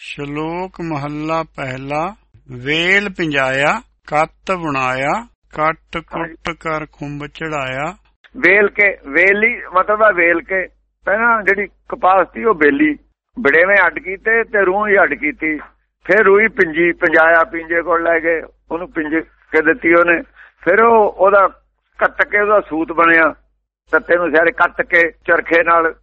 ਸ਼ਲੋਕ ਮਹੱਲਾ ਪਹਿਲਾ, ਵੇਲ ਪਿੰਜਾਇਆ, ਕੱਤ ਬਣਾਇਆ, ਕੱਟ ਕੁੱਟ ਕਰ ਖੁੰਬ ਚੜਾਇਆ। ਵੇਲ ਕੇ, ਵੇਲੀ, ਮਤਲਬ ਆ ਵੇਲ ਕੇ, ਪਹਿਲਾਂ ਜਿਹੜੀ ਕਪਾਸ ਸੀ ਉਹ ਬੇਲੀ, ਬੜੇਵੇਂ ਅੱਡ ਕੀਤੇ ਤੇ ਰੂਹ ਹੀ ਅੱਡ ਕੀਤੀ। ਫਿਰ ਰੂਹੀ ਪਿੰਜੀ, ਪੰਜਾਇਆ, ਪਿੰਜੇ ਕੋਲ ਲੈ ਗਏ, ਉਹਨੂੰ ਪਿੰਜ ਕੇ ਦਿੱਤੀ ਉਹਨੇ। ਫਿਰ ਉਹ, ਉਹਦਾ ਕੱਟ ਕੇ ਉਹਦਾ ਸੂਤ ਬਣਿਆ। ਤੱਤੇ ਨੂੰ ਸਾਰੇ ਕੱਟ ਕੇ ਚਰਖੇ ਨਾਲ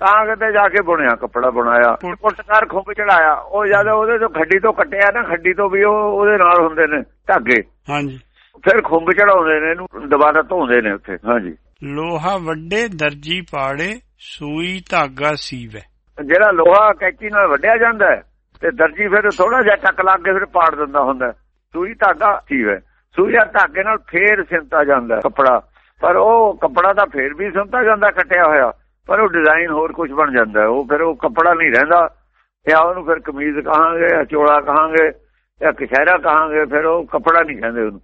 ਤਾਂ ਕਿਤੇ ਜਾ ਕੇ ਬੁਣਿਆ ਕੱਪੜਾ ਬਣਾਇਆ ਕੁੱਟਕਾਰ ਖੁੰਬ ਚੜਾਇਆ। ਉਹ ਜਦ ਉਹਦੇ ਤੋਂ ਖੱਡੀ ਤੋਂ ਕੱਟਿਆ ਨਾ ਖੱਡੀ ਤੋਂ ਵੀ ਉਹ ਉਹਦੇ ਨਾਲ ਹੁੰਦੇ ਨੇ ਧਾਗੇ। ਹਾਂਜੀ। ਫਿਰ ਖੁੰਬ ਚੜਾਉਂਦੇ ਨੇ ਇਹਨੂੰ ਦੁਬਾਰਾ ਧੋਂਦੇ ਨੇ ਉੱਥੇ ਹਾਂਜੀ। ਲੋਹਾ ਵੱਡੇ ਦਰਜੀ ਪਾੜੇ ਸੂਈ ਧਾਗਾ ਸੀਵੈ। ਜਿਹੜਾ ਲੋਹਾ ਕੈਚੀ ਨਾਲ ਵੱਢਿਆ ਜਾਂਦਾ ਤੇ ਦਰਜੀ ਫਿਰ ਥੋੜਾ ਜਿਹਾ ਟੱਕ ਲਾ ਕੇ ਫਿਰ ਪਾੜ ਦਿੰਦਾ ਹੁੰਦਾ ਸੂਈ ਧਾਗਾ ਸੀਵੈ। ਸੂਈ ਦਾ ਧਾਗੇ ਨਾਲ ਫੇਰ ਸਿੰਤਾ ਜਾਂਦਾ ਕੱਪੜਾ। ਪਰ ਉਹ ਕੱਪੜਾ ਤਾਂ ਫੇਰ ਵੀ ਸਿੰਤਾ ਜਾਂਦਾ ਕੱਟਿਆ ਹੋਇਆ। ਪਰ ਉਹ ਡਿਜ਼ਾਈਨ ਹੋਰ ਕੁਝ ਬਣ ਜਾਂਦਾ ਉਹ ਫਿਰ ਉਹ ਕੱਪੜਾ ਨਹੀਂ ਰਹਿੰਦਾ। ਜਾਂ ਉਹਨੂੰ ਫਿਰ ਕਮੀਜ਼ ਕਹਾਂਗੇ ਜਾਂ ਚੋਲਾ ਕਹਾਂਗੇ ਜਾਂ ਕਸ਼ਹਿਰਾ ਕਹਾਂਗੇ ਫਿਰ ਉਹ ਕੱਪੜਾ ਨਹੀਂ ਕਹਿੰਦੇ ਉਹਨੂੰ।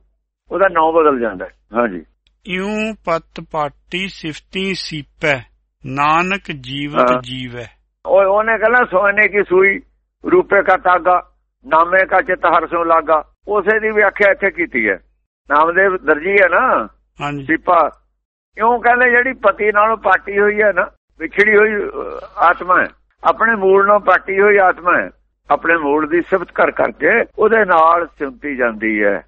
ਉਹਦਾ ਨਾਂ ਬਦਲ ਜਾਂਦਾ ਹਾਂਜੀ। ਇਉਂ ਪਤ ਪਾਟੀ ਸਿਫਤੀ ਸੀਪੈ ਨਾਨਕ ਜੀਵਤ। ਜੀਵੈ। ਉਹ ਉਹਨੇ ਕਹਿੰਦਾ ਸੋਨੇ ਕੀ ਸੂਈ ਰੂਪੇ ਕਾ ਤਾਗਾ ਨਾਮੇ ਕਾ ਚਿਤ ਹਰਸੋਂ ਲਾਗਾ। ਉਸੇ ਦੀ ਵਿਆਖਿਆ ਇੱਥੇ ਕੀਤੀ ਹੈ। ਨਾਮਦੇਵ ਦਰਜੀ ਹੈ ਨਾ ਹਾਂਜੀ। ਸੀਪਾ। ਕਿਉਂ ਕਹਿੰਦੇ ਜਿਹੜੀ ਪਤੀ ਨਾਲੋਂ ਪਾਟੀ ਹੋਈ ਹੈ ਨਾ ਵਿਛੜੀ ਹੋਈ ਆਤਮਾ ਹੈ। ਆਪਣੇ ਮੂਲ ਨਾਲ ਪਾਟੀ ਹੋਈ ਆਤਮਾ ਹੈ। ਆਪਣੇ ਮੂਲ ਦੀ ਸਿਫਤ ਕਰ ਕਰਕੇ ਉਹਦੇ ਨਾਲ ਸਿਮਤੀ ਜਾਂਦੀ ਹੈ।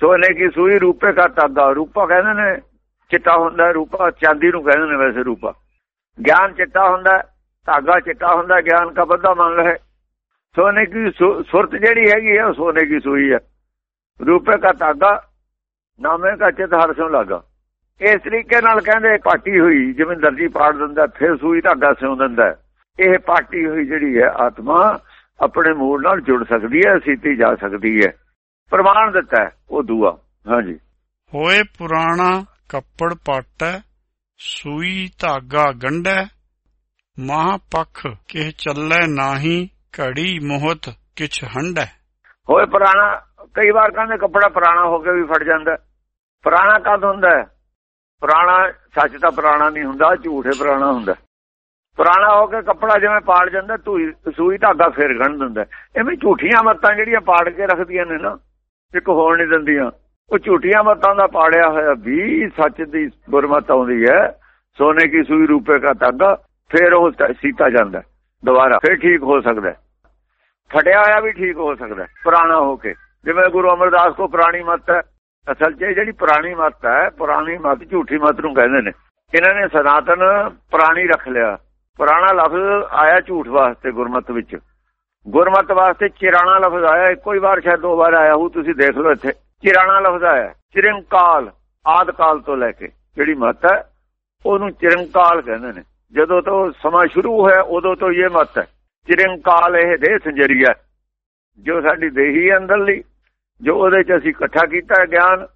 ਸੋਨੇ ਕੀ ਸੂਈ ਰੂਪੇ ਕਾ ਤਾਗਾ ਰੂਪਾ ਕਹਿੰਦੇ ਨੇ, ਚਿੱਟਾ ਹੁੰਦਾ ਰੂਪਾ ਚਾਂਦੀ ਨੂੰ ਕਹਿੰਦੇ ਨੇ ਵੈਸੇ ਰੂਪਾ। ਗਿਆਨ ਚਿੱਟਾ ਹੁੰਦਾ ਧਾਗਾ ਚਿੱਟਾ ਹੁੰਦਾ ਗਿਆਨ ਕਾ ਬੱਧਾ ਮੰਨ ਹੈ ਸੋਨੇ ਕੀ ਸੁਰਤ ਜਿਹੜੀ ਹੈਗੀ ਹੈ ਉਹ ਸੋਨੇ ਕੀ ਸੂਈ ਹੈ। ਰੂਪੇ ਕਾ ਧਾਗਾ, ਨਾਮੇ ਕਾ ਚਿਤ ਹਰਸੋਂ ਲਾਗਾ। ਇਸ ਤਰੀਕੇ ਨਾਲ ਕਹਿੰਦੇ ਪਾਟੀ ਹੋਈ ਜਿਵੇਂ ਦਰਜੀ ਪਾੜ ਦਿੰਦਾ ਫਿਰ ਸੂਈ ਧਾਗਾ ਸਿਉਂ ਦਿੰਦਾ। ਇਹ ਪਾਟੀ ਹੋਈ ਜਿਹੜੀ ਹੈ ਆਤਮਾ ਆਪਣੇ ਮੂਲ ਨਾਲ ਜੁੜ ਸਕਦੀ ਹੈ ਸੀਤੀ ਜਾ ਸਕਦੀ ਹੈ। ਪ੍ਰਮਾਣ ਦਿੱਤਾ ਉਹ ਦੂਆ। ਹਾਂਜੀ। ਹੋਏ ਪੁਰਾਣਾ ਕੱਪੜ ਪਾਟੈ ਸੂਈ ਧਾਗਾ ਗੰਢੈ ਮਹਾਪਖ ਕਿਹ ਚੱਲੈ ਨਾਹੀ ਘੜੀ ਮੋਹਤ ਕਿਛ ਹੰਡੈ ਹੋਏ ਪੁਰਾਣਾ ਕਈ ਵਾਰ ਕਹਿੰਦੇ ਕੱਪੜਾ ਪੁਰਾਣਾ ਹੋ ਕੇ ਵੀ ਫਟ ਜਾਂਦਾ। ਪੁਰਾਣਾ ਕਦ ਹੁੰਦਾ ਹੈ? ਪੁਰਾਣਾ, ਸੱਚ ਤਾਂ ਪੁਰਾਣਾ ਨਹੀਂ ਹੁੰਦਾ, ਝੂਠੇ ਪੁਰਾਣਾ ਹੁੰਦਾ। ਪੁਰਾਣਾ ਹੋ ਕੇ ਕੱਪੜਾ ਜਿਵੇਂ ਪਾੜ ਜਾਂਦਾ, ਧੂਈ, ਸੂਈ ਧਾਗਾ ਫੇਰ ਗੰਢ ਦਿੰਦਾ। ਐਵੇਂ ਝੂਠੀਆਂ ਮੱਤਾਂ ਜਿਹੜੀਆਂ ਪਾੜ ਕੇ ਰੱਖਦੀਆਂ ਨੇ ਨਾ, ਇੱਕ ਹੋਣ ਨਹੀਂ ਦਿੰਦੀਆਂ। ਉਹ ਝੂਠੀਆਂ ਮੱਤਾਂ ਦਾ ਪਾੜਿਆ ਹੋਇਆ ਵੀ ਸੱਚ ਦੀ ਗੁਰਮਤ ਆਉਂਦੀ ਹੈ, ਸੋਨੇ ਕੀ ਸੂਈ ਰੂਪੇ ਕਾ ਧਾਗਾ, ਫੇਰ ਉਹ ਸੀਤਾ ਜਾਂਦਾ, ਦੁਬਾਰਾ, ਫੇਰ ਠੀਕ ਹੋ ਸਕਦਾ ਫਟਿਆ ਹੋਇਆ ਵੀ ਠੀਕ ਹੋ ਸਕਦਾ ਪੁਰਾਣਾ ਹੋ ਕੇ। ਜਿਵੇਂ ਗੁਰੂ ਅਮਰਦਾਸ ਕੋ ਪੁਰਾਣੀ ਮੱਤ ਹੈ ਅਸਲ 'ਚ ਇਹ ਜਿਹੜੀ ਪੁਰਾਣੀ ਮਤ ਹੈ, ਪੁਰਾਣੀ ਮੱਤ ਝੂਠੀ ਮਤ ਨੂੰ ਕਹਿੰਦੇ ਨੇ। ਇਹਨਾਂ ਨੇ ਸਨਾਤਨ ਪੁਰਾਣੀ ਰੱਖ ਲਿਆ। ਪੁਰਾਣਾ ਲਫ਼ਜ਼ ਆਇਆ ਝੂਠ ਵਾਸਤੇ ਗੁਰਮਤ ਵਿੱਚ। ਗੁਰਮਤ ਵਾਸਤੇ ਚਿਰਾਣਾ ਲਫ਼ਜ਼ ਆਇਆ, ਇੱਕੋ ਹੀ ਵਾਰ, ਸ਼ਾਇਦ ਦੋ ਵਾਰ ਆਇਆ ਹੋ ਤੁਸੀਂ ਦੇਖ ਲਓ ਇੱਥੇ। ਚਿਰਾਣਾ ਲਫ਼ਜ਼ ਆਇਆ, ਚਿਰੰਕਾਲ ਆਦ ਕਾਲ ਤੋਂ ਲੈ ਕੇ। ਜਿਹੜੀ ਮਤ ਹੈ, ਉਹਨੂੰ ਚਿਰੰਕਾਲ ਕਹਿੰਦੇ ਨੇ। ਜਦੋਂ ਤੋਂ ਸਮਾਂ ਸ਼ੁਰੂ ਹੋਇਆ, ਉਦੋਂ ਤੋਂ ਇਹ ਮਤ ਹੈ। ਚਿਰੰਕਾਲ ਇਹ ਦੇਹ ਸੰਜਰੀਆ ਜੋ ਸਾਡੀ ਦੇਹੀ ਹੈ ਅੰਦਰਲੀ। ਜੋ ਉਹਦੇ ਚ ਅਸੀਂ ਇਕੱਠਾ ਕੀਤਾ ਹੈ ਗਿਆਨ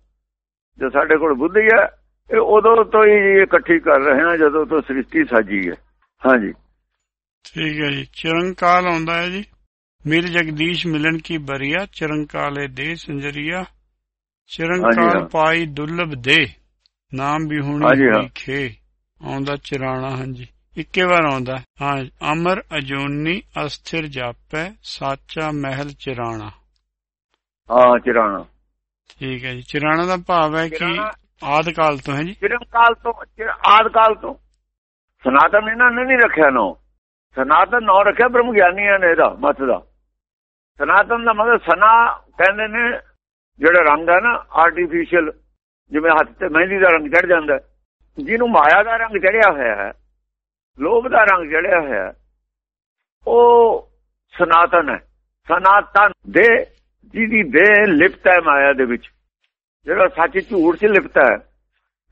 ਜੋ ਸਾਡੇ ਕੋਲ ਬੁੱਧੀ ਹੈ ਇਹ ਉਦੋਂ ਤੋਂ ਹੀ ਇਕੱਠੀ ਕਰ ਰਹੇ ਹਾਂ ਜਦੋਂ ਤੋਂ ਸ੍ਰਿਸ਼ਟੀ ਸਾਜੀ ਹੈ। ਹਾਂਜੀ। ਠੀਕ ਹੈ ਜੀ। ਚਿਰੰਕਾਲ ਆਉਂਦਾ ਹੈ ਜੀ। ਮੇਰ ਜਗਦੀਸ਼ ਮਿਲਨ ਕੀ ਬਰੀਆ ਚਿਰੰਕਾਲੇ ਦੇ ਸੰਜਰੀਆ। ਹਾਂ। ਪਾਈ ਦੁਰਲਭ ਦੇ ਨਾਮ ਵੀ ਹੁਣੀ ਹਾਂ। ਹੋਈ ਖੇ ਆਉਂਦਾ ਚਿਰਾਣਾ ਹਾਂਜੀ। ਇੱਕੇ ਵਾਰ ਆਉਂਦਾ। ਹਾਂ ਅਮਰ ਅਜੂਨੀ ਅਸਥਿਰ ਜਾਪੈ ਸਾਚਾ ਮਹਿਲ ਚਿਰਾਣਾ। ਹਾਂ ਚਿਰਾਣਾ। ਠੀਕ ਹੈ ਜੀ। ਚਿਰਾਣਾ ਦਾ ਭਾਵ ਹੈ ਕਿ ਆਦ ਕਾਲ ਤੋਂ ਹੈ ਜੀ? ਚਿਰੰਕਾਲ ਤੋਂ ਚਿਰ- ਆਦਿ ਕਾਲ ਤੋਂ। ਸਨਾਤਨ ਇਹਨਾਂ ਨੇ ਨਹੀਂ ਰੱਖਿਆ ਨੋ। ਸਨਾਤਨ ਨਾਂ ਰੱਖਿਆ ਬ੍ਰਹਮ ਗਿਆਨੀਆਂ ਨੇ ਇਹਦਾ ਮਤ ਦਾ। ਸਨਾਤਨ ਦਾ ਮਤਲਬ ਸਨਾ ਕਹਿੰਦੇ ਨੇ ਜਿਹੜਾ ਰੰਗ ਹੈ ਨਾ ਆਰਟੀਫੀਸ਼ੀਅਲ ਜਿਵੇਂ ਹੱਥ ਤੇ ਮਹਿੰਦੀ ਦਾ ਰੰਗ ਚੜ ਜਾਂਦਾ ਜਿਹਨੂੰ ਮਾਇਆ ਦਾ ਰੰਗ ਚੜਿਆ ਹੋਇਆ ਹੈ ਲੋਭ ਦਾ ਰੰਗ ਚੜਿਆ ਹੋਇਆ ਉਹ ਸਨਾਤਨ ਹੈ। ਸਨਾਤਨ ਦੇ ਜਿਹਦੀ ਦੇ ਲਿਪਤ ਹੈ ਮਾਇਆ ਦੇ ਵਿੱਚ। ਜਿਹੜਾ ਸੱਚ ਝੂਠ 'ਚ ਲਿਪਤ ਹੈ।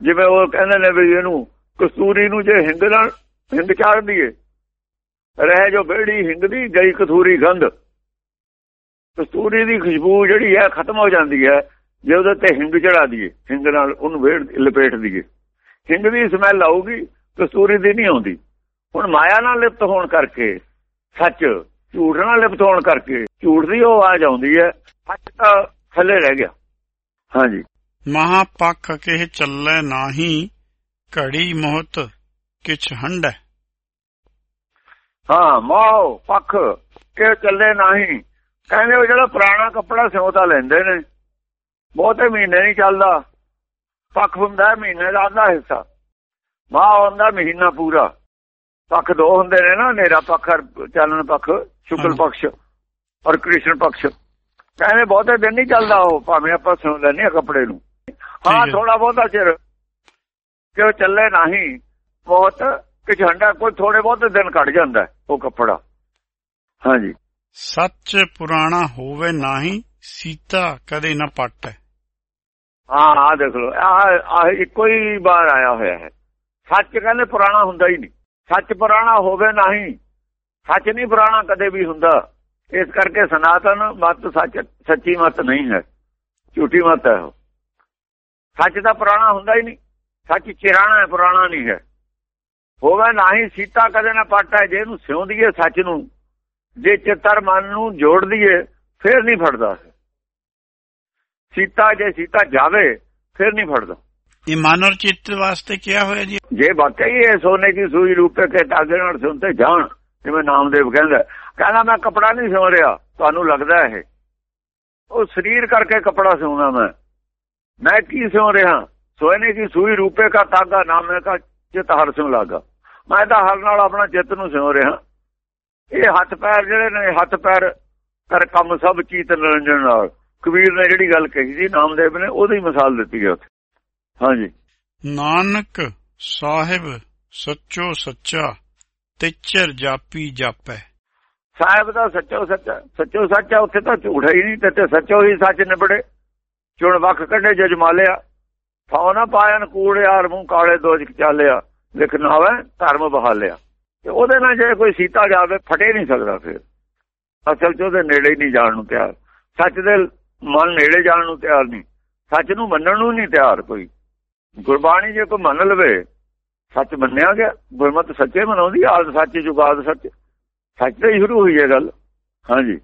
ਜਿਵੇਂ ਉਹ ਕਹਿੰਦੇ ਨੇ ਵੀ ਇਹਨੂੰ ਕਸਤੂਰੀ ਨੂੰ ਜੇ ਹਿੰਗ ਨਾਲ ਹਿੰਗ ਚਾੜ ਦਈਏ, ਰਹਿ ਜੋ ਬੇੜੀ ਹਿੰਗ ਦੀ ਗਈ ਕਸੂਰੀ ਗੰਧ। ਕਸਤੂਰੀ ਦੀ ਖੁਸ਼ਬੂ ਜਿਹੜੀ ਹੈ, ਖਤਮ ਹੋ ਜਾਂਦੀ ਹੈ, ਜੇ ਉਹਦੇ ਤੇ ਹਿੰਗ ਚੜਾ ਦਈਏ, ਹਿੰਗ ਨਾਲ ਉਹਨੂੰ ਵੇੜ ਲਪੇਟ ਦਈਏ। ਹਿੰਗ ਦੀ ਸਮੈਲ ਆਊਗੀ ਕਸਤੂਰੀ ਦੀ ਨਹੀਂ ਆਉਂਦੀ। ਹੁਣ ਮਾਇਆ ਨਾਲ ਲਿਪਤ ਹੋਣ ਕਰਕੇ ਸੱਚ ਝੂਠ ਨਾਲ ਲਿਪਤ ਹੋਣ ਕਰਕੇ ਝੂਠ ਦੀ ਉਹ ਆਵਾਜ਼ ਆਉਂਦੀ ਹੈ। ਸੱਚ ਤਾਂ ਥੱਲੇ ਰਹਿ ਗਿਆ। ਹਾਂਜੀ। ਮਹਾਪਖ ਕਿਹ ਚੱਲੈ ਨਾਹੀ ਘੜੀ ਮੋਹਤ ਕਿਛ ਹੰਡੈ ਹਾਂ ਮੋਹ ਪੱਖ ਕਿ ਚੱਲੇ ਨਹੀਂ। ਕਹਿੰਦੇ ਉਹ ਜਿਹੜਾ ਪੁਰਾਣਾ ਕੱਪੜਾ ਸਿਉਤਾ ਲੈਂਦੇ ਨੇ। ਬਹੁਤੇ ਮਹੀਨੇ ਨਹੀਂ ਚੱਲਦਾ। ਪੱਖ ਹੁੰਦਾ ਮਹੀਨੇ ਦਾ ਅੱਧਾ ਹਿੱਸਾ। ਮਾਹ ਹੁੰਦਾ ਮਹੀਨਾ ਪੂਰਾ। ਪੱਖ ਦੋ ਹੁੰਦੇ ਨੇ ਨਾ ਨੇਰਾ ਪੱਖ ਚਾਨਣ ਪੱਖ ਸ਼ੁਕਲ ਪੱਖ ਔਰ ਕ੍ਰਿਸ਼ਨ ਪੱਖ। ਕਹਿੰਦੇ ਬਹੁਤੇ ਦਿਨ ਨਹੀਂ ਚੱਲਦਾ ਉਹ ਭਾਵੇਂ ਆਪਾਂ ਸੁਣ ਲੈਨੇ ਆ ਕੱਪੜੇ ਨੂੰ। ਹਾਂ ਥੋੜਾ ਬਹੁਤਾ ਚਿਰ ਕਿ ਉਹ ਚੱਲੇ ਨਹੀਂ ਬਹੁਤ ਕਿ ਝੰਡਾ ਕੋਈ ਥੋੜੇ ਬਹੁਤੇ ਦਿਨ ਕੱਢ ਜਾਂਦਾ ਉਹ ਕੱਪੜਾ। ਹਾਂਜੀ। ਸੱਚ ਪੁਰਾਣਾ ਹੋਵੇ ਨਹੀਂ ਸੀਤਾ ਕਦੇ ਨਾ ਪੱਟ। ਹਾਂ ਆ ਦੇਖ ਲਓ ਆ ਇੱਕੋ ਹੀ ਵਾਰ ਆਇਆ ਹੋਇਆ ਹੈ। ਸੱਚ ਕਹਿੰਦੇ ਪੁਰਾਣਾ ਹੁੰਦਾ ਹੀ ਨਹੀਂ। ਸੱਚ ਪੁਰਾਣਾ ਹੋਵੇ ਨਹੀਂ। ਸੱਚ ਨਹੀਂ ਪੁਰਾਣਾ ਕਦੇ ਵੀ ਹੁੰਦਾ। ਇਸ ਕਰਕੇ ਸਨਾਤਨ ਮਤ ਸੱਚ, ਸੱਚੀ ਮਤ ਨਹੀਂ ਹੈ। ਝੂਠੀ ਮਤ ਹੈ ਸੱਚ ਦਾ ਪੁਰਾਣਾ ਹੁੰਦਾ ਹੀ ਨਹੀਂ। ਸੱਚ ਚਿਰਾਣਾ ਹੈ, ਪੁਰਾਣਾ ਨਹੀਂ ਹੈ। ਹੋਵੇ ਨਹੀਂ, ਸੀਤਾ ਕਦੇ ਨਾ ਪਾਟਾ ਜੇ ਇਹਨੂੰ ਸਿਉਂਦੀਏ ਸੱਚ ਨੂੰ। ਜੇ ਚਿੱਤਰ ਮਨ ਨੂੰ ਜੋੜ ਦਈਏ ਫਿਰ ਨਹੀਂ ਫੜਦਾ। ਸੀਤਾ ਜੇ ਸੀਤਾ ਜਾਵੇ, ਫਿਰ ਨਹੀਂ ਫੜਦਾ। ਇਹ ਮਨ ਔਰ ਚਿੱਤ ਵਾਸਤੇ ਕਿਹਾ ਹੋਇਆ ਜੇ? ਵਾਕਈ ਇਹ ਸੋਨੇ ਦੀ ਸੂਈ ਰੂਪੇ ਕੇ ਤਾਗੇ ਨਾਲ ਸੁਣਤੇ ਜਾਣ, ਜਿਵੇਂ ਨਾਮਦੇਵ ਕਹਿੰਦਾ ਕਹਿੰਦਾ ਮੈਂ ਕਪੜਾ ਨਹੀਂ ਸਿਉਂ ਰਿਹਾ, ਤੁਹਾਨੂੰ ਲੱਗਦਾ ਇਹ? ਉਹ ਸਰੀਰ ਕਰਕੇ ਕਪੜਾ ਸਿਉਣਾ ਮੈਂ। ਮੈਂ ਕੀ ਸਿਉਂ ਰਿਹਾ? ਸੋਨੇ ਦੀ ਸੂਈ ਰੂਪੇ ਕਾ ਤਾਗਾ ਨਾਮੇ ਕਾ ਚਿਤ ਹਰ ਸਿਉ ਲਾਗਾ। ਮੈਂ ਤਾਂ ਹਰ ਨਾਲ ਆਪਣਾ ਚਿੱਤ ਨੂੰ ਸਿਉਂ ਰਿਹਾ। ਇਹ ਹੱਥ ਪੈਰ ਜਿਹੜੇ ਨੇ, ਹੱਥ ਪੈਰ ਕਰ ਕੰਮ ਸਭ ਚੀਤ ਨਿਰੰਜਨ ਨਾਲ। ਕਬੀਰ ਨੇ ਜਿਹੜੀ ਗੱਲ ਕਹੀ ਸੀ, ਨਾਮਦੇਵ ਨੇ, ਉਹਦੀ ਮਿਸਾਲ ਦਿੱਤੀ ਹੈ ਉੱਥੇ। ਹਾਂਜੀ। ਨਾਨਕ ਸਾਹਿਬ ਸੱਚੋ ਸੱਚਾ ਤਿਚਰ ਜਾਪੀ ਜਾਪੈ। ਸਾਹਿਬ ਦਾ ਸੱਚੋ ਸੱਚਾ ਸੱਚੋ ਸੱਚਾ ਉੱਥੇ ਤਾਂ ਝੂਠਾ ਹੀ ਨਹੀਂ ਤੇ ਸੱਚੋ ਹੀ ਸੱਚ ਨਿਬੜੇ। ਚੁਣ ਵਕ ਕੱਢੇ ਜਜਮਾਲਿਆ ਫਾਉ ਨਾ ਪਾਇਨ ਕੂੜਿਆਰ ਮੂੰਹ ਕਾਲੇ ਦੋਜਕ ਚਾਲਿਆ ਲਿਖ ਨਾਵੇ ਧਰਮ ਬਹਾਲਿਆ। ਤੇ ਉਹਦੇ ਨਾਲ ਜੇ ਕੋਈ ਸੀਤਾ ਜਾਵੇ ਫਟੇ ਨਹੀਂ ਸਕਦਾ ਫਿਰ। ਅਸਲ 'ਚ ਉਹਦੇ ਨੇੜੇ ਹੀ ਨਹੀਂ ਜਾਣ ਨੂੰ ਤਿਆਰ। ਸੱਚ ਦੇ ਮਨ ਨੇੜੇ ਜਾਣ ਨੂੰ ਤਿਆਰ ਨਹੀਂ। ਸੱਚ ਨੂੰ ਮੰਨਣ ਨੂੰ ਨਹੀਂ ਤਿਆਰ ਕੋਈ। ਗੁਰਬਾਣੀ ਜੇ ਕੋਈ ਮੰਨ ਲਵੇ ਸੱਚ ਮੰਨਿਆ ਗਿਆ ਗੁਰਮਤ ਸੱਚੇ ਮਨਾਉਂਦੀ ਆਲ ਸੱਚ ਜੁਗਾਦ ਸੱਚ। ਸੱਚ ਤੇ ਸ਼ੁਰੂ ਹੋਈ ਹੈ ਗੱਲ। ਹਾਂਜੀ।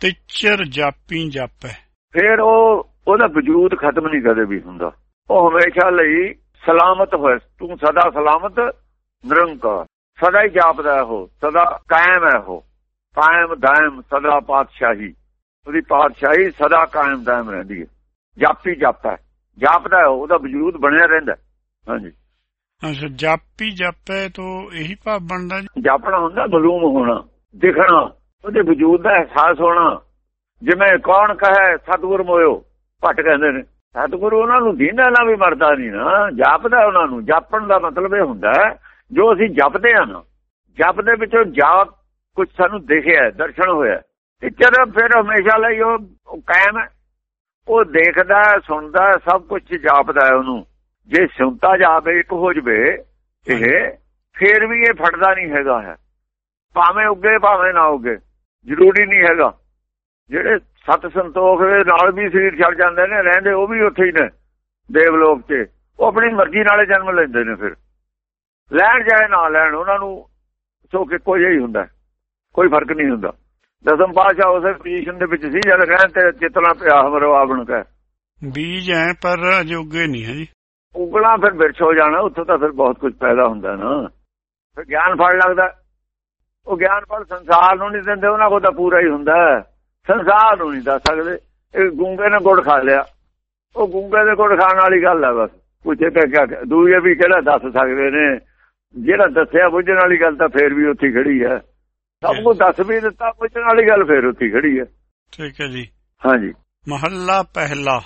ਤਿਚਰ ਜਾਪੀ ਜਾਪੈ। ਫਿਰ ਉਹ ਉਹਦਾ ਵਜੂਦ ਖਤਮ ਨਹੀਂ ਕਦੇ ਵੀ ਹੁੰਦਾ। ਉਹ ਹਮੇਸ਼ਾ ਲਈ ਸਲਾਮਤ ਹੋਏ। ਤੂੰ ਸਦਾ ਸਲਾਮਤ ਨਿਰੰਕਾਰ। ਸਦਾ ਹੀ ਜਾਪਦਾ ਉਹ ਸਦਾ ਕਾਇਮ ਹੈ ਉਹ। ਕਾਇਮ ਦਾਇਮ ਸਦਾ ਪਾਤਸ਼ਾਹੀ। ਉਹਦੀ ਪਾਤਸ਼ਾਹੀ ਸਦਾ ਕਾਇਮ ਦਾਇਮ ਰਹਿੰਦੀ ਹੈ। ਜਾਪੀ ਜਾਪਦਾ ਜਾਪਦਾ ਉਹਦਾ ਵਜੂਦ ਬਣਿਆ ਰਹਿੰਦਾ ਹਾਂਜੀ। ਅੱਛਾ ਜਾਪੀ ਜਾਪੈ ਤੋਂ ਇਹੀ ਭਾਵ ਬਣਦਾ ਜਾਪਣਾ ਹੁੰਦਾ ਮਲੂਮ ਹੋਣਾ ਦਿਖਣਾ ਉਹਦੇ ਵਜੂਦ ਦਾ ਅਹਿਸਾਸ ਹੋਣਾ। ਜਿਵੇਂ ਕੌਣ ਕਹੇ ਸਤਿਗੁਰ ਮੋਇਓ ਭੱਟ ਕਹਿੰਦੇ ਨੇ। ਸਤਿਗੁਰੂ ਉਹਨਾਂ ਨੂੰ ਦੀਨਾ ਨਾ ਵੀ ਮਰਦਾ ਨਹੀਂ ਨਾ ਜਾਪਦਾ ਉਹਨਾਂ ਨੂੰ। ਜਾਪਣ ਦਾ ਮਤਲਬ ਇਹ ਹੁੰਦਾ ਜੋ ਅਸੀਂ ਜਪਦੇ ਆ ਨਾ ਜਪ ਦੇ ਵਿੱਚੋਂ ਜਾਪ ਕੁਝ ਸਾਨੂੰ ਦਿਖਿਆ ਦਰਸ਼ਨ ਹੋਇਆ। ਤੇ ਚਲੋ ਫਿਰ ਹਮੇਸ਼ਾ ਲਈ ਉਹ ਕਾਇਮ ਹੈ। ਉਹ ਦੇਖਦਾ ਸੁਣਦਾ ਸਭ ਕੁਝ ਜਾਪਦਾ ਉਹਨੂੰ। ਜੇ ਸੁਣਤਾ ਜਾਵੇ ਇੱਕ ਹੋ ਜਵੇ ਇਹ ਫੇਰ ਵੀ ਇਹ ਫੜਦਾ ਨਹੀਂ ਹੈਗਾ ਹੈ। ਭਾਵੇਂ ਉੱਗੇ ਭਾਵੇਂ ਨਾ ਉੱਗੇ ਜ਼ਰੂਰੀ ਨਹੀਂ ਹੈਗਾ। ਜਿਹੜੇ ਸਤ ਸੰਤੋਖ ਦੇ ਨਾਲ ਵੀ ਸਰੀਰ ਛੱਡ ਜਾਂਦੇ ਨੇ ਰਹਿੰਦੇ ਉਹ ਵੀ ਉੱਥੇ ਹੀ ਨੇ ਦੇਵਲੋਕ 'ਚ। ਉਹ ਆਪਣੀ ਮਰਜ਼ੀ ਨਾਲੇ ਜਨਮ ਲੈਂਦੇ ਨੇ ਫਿਰ। ਲੈਣ ਜਾਏ ਨਾ ਲੈਣ ਉਹਨਾਂ ਨੂੰ ਸੋ ਕਿ ਕੋਈ ਹੀ ਹੁੰਦਾ ਕੋਈ ਫ਼ਰਕ ਨਹੀਂ ਹੁੰਦਾ। ਦਸਮ ਪਾਸ਼ਾ ਉਸੇ ਪੋਜੀਸ਼ਨ ਦੇ ਵਿੱਚ ਸੀ ਜਦ ਕਹਿਣ ਤੇ ਚਿਤਨਾ ਪਿਆ ਹਮਰੋ ਆਵਣ ਕਾ। ਬੀਜ ਹੈ ਪਰ ਅਜੋਗੇ ਨਹੀਂ ਹੈ ਜੀ। ਉਗਲਾ ਫਿਰ ਵਿਰਛ ਹੋ ਜਾਣਾ ਉੱਥੋਂ ਤਾਂ ਫਿਰ ਬਹੁਤ ਕੁਝ ਪੈਦਾ ਹੁੰਦਾ ਨਾ। ਫਿਰ ਗਿਆਨ ਫੜ ਲੱਗਦਾ। ਉਹ ਗਿਆਨ ਫੜ ਸੰਸਾਰ ਨੂੰ ਨਹੀਂ ਦਿੰਦੇ ਉਹਨਾਂ ਕੋਲ ਤਾਂ ਪੂਰਾ ਹੀ ਹੁੰਦਾ ਸੰਸਾਰ ਨੂੰ ਨਹੀਂ ਦੱਸ ਸਕਦੇ। ਇਹ ਗੁੰਗੇ ਨੇ ਗੁੜ ਖਾ ਲਿਆ। ਉਹ ਗੁੰਗੇ ਦੇ ਗੁੜ ਖਾਣ ਵਾਲੀ ਗੱਲ ਹੈ ਬਸ। ਪੁੱਛੇ ਤਾਂ ਕਿਆ ਦੂਜੇ ਵੀ ਕਿਹੜਾ ਦੱਸ ਸਕਦੇ ਨੇ? ਜਿਹੜਾ ਦੱਸਿਆ ਬੁੱਝਣ ਵਾਲੀ ਗੱਲ ਤਾਂ ਫੇਰ ਵੀ ਉੱਥੇ ਖੜੀ ਹੈ। ਸਭ ਕੁਝ ਦੱਸ ਵੀ ਦਿੱਤਾ ਪੁੱਛਣ ਵਾਲੀ ਗੱਲ ਫੇਰ ਉੱਥੇ ਖੜੀ ਹੈ ਠੀਕ ਹੈ ਜੀ। ਹਾਂਜੀ। ਮਹੱਲਾ ਪਹਿਲਾ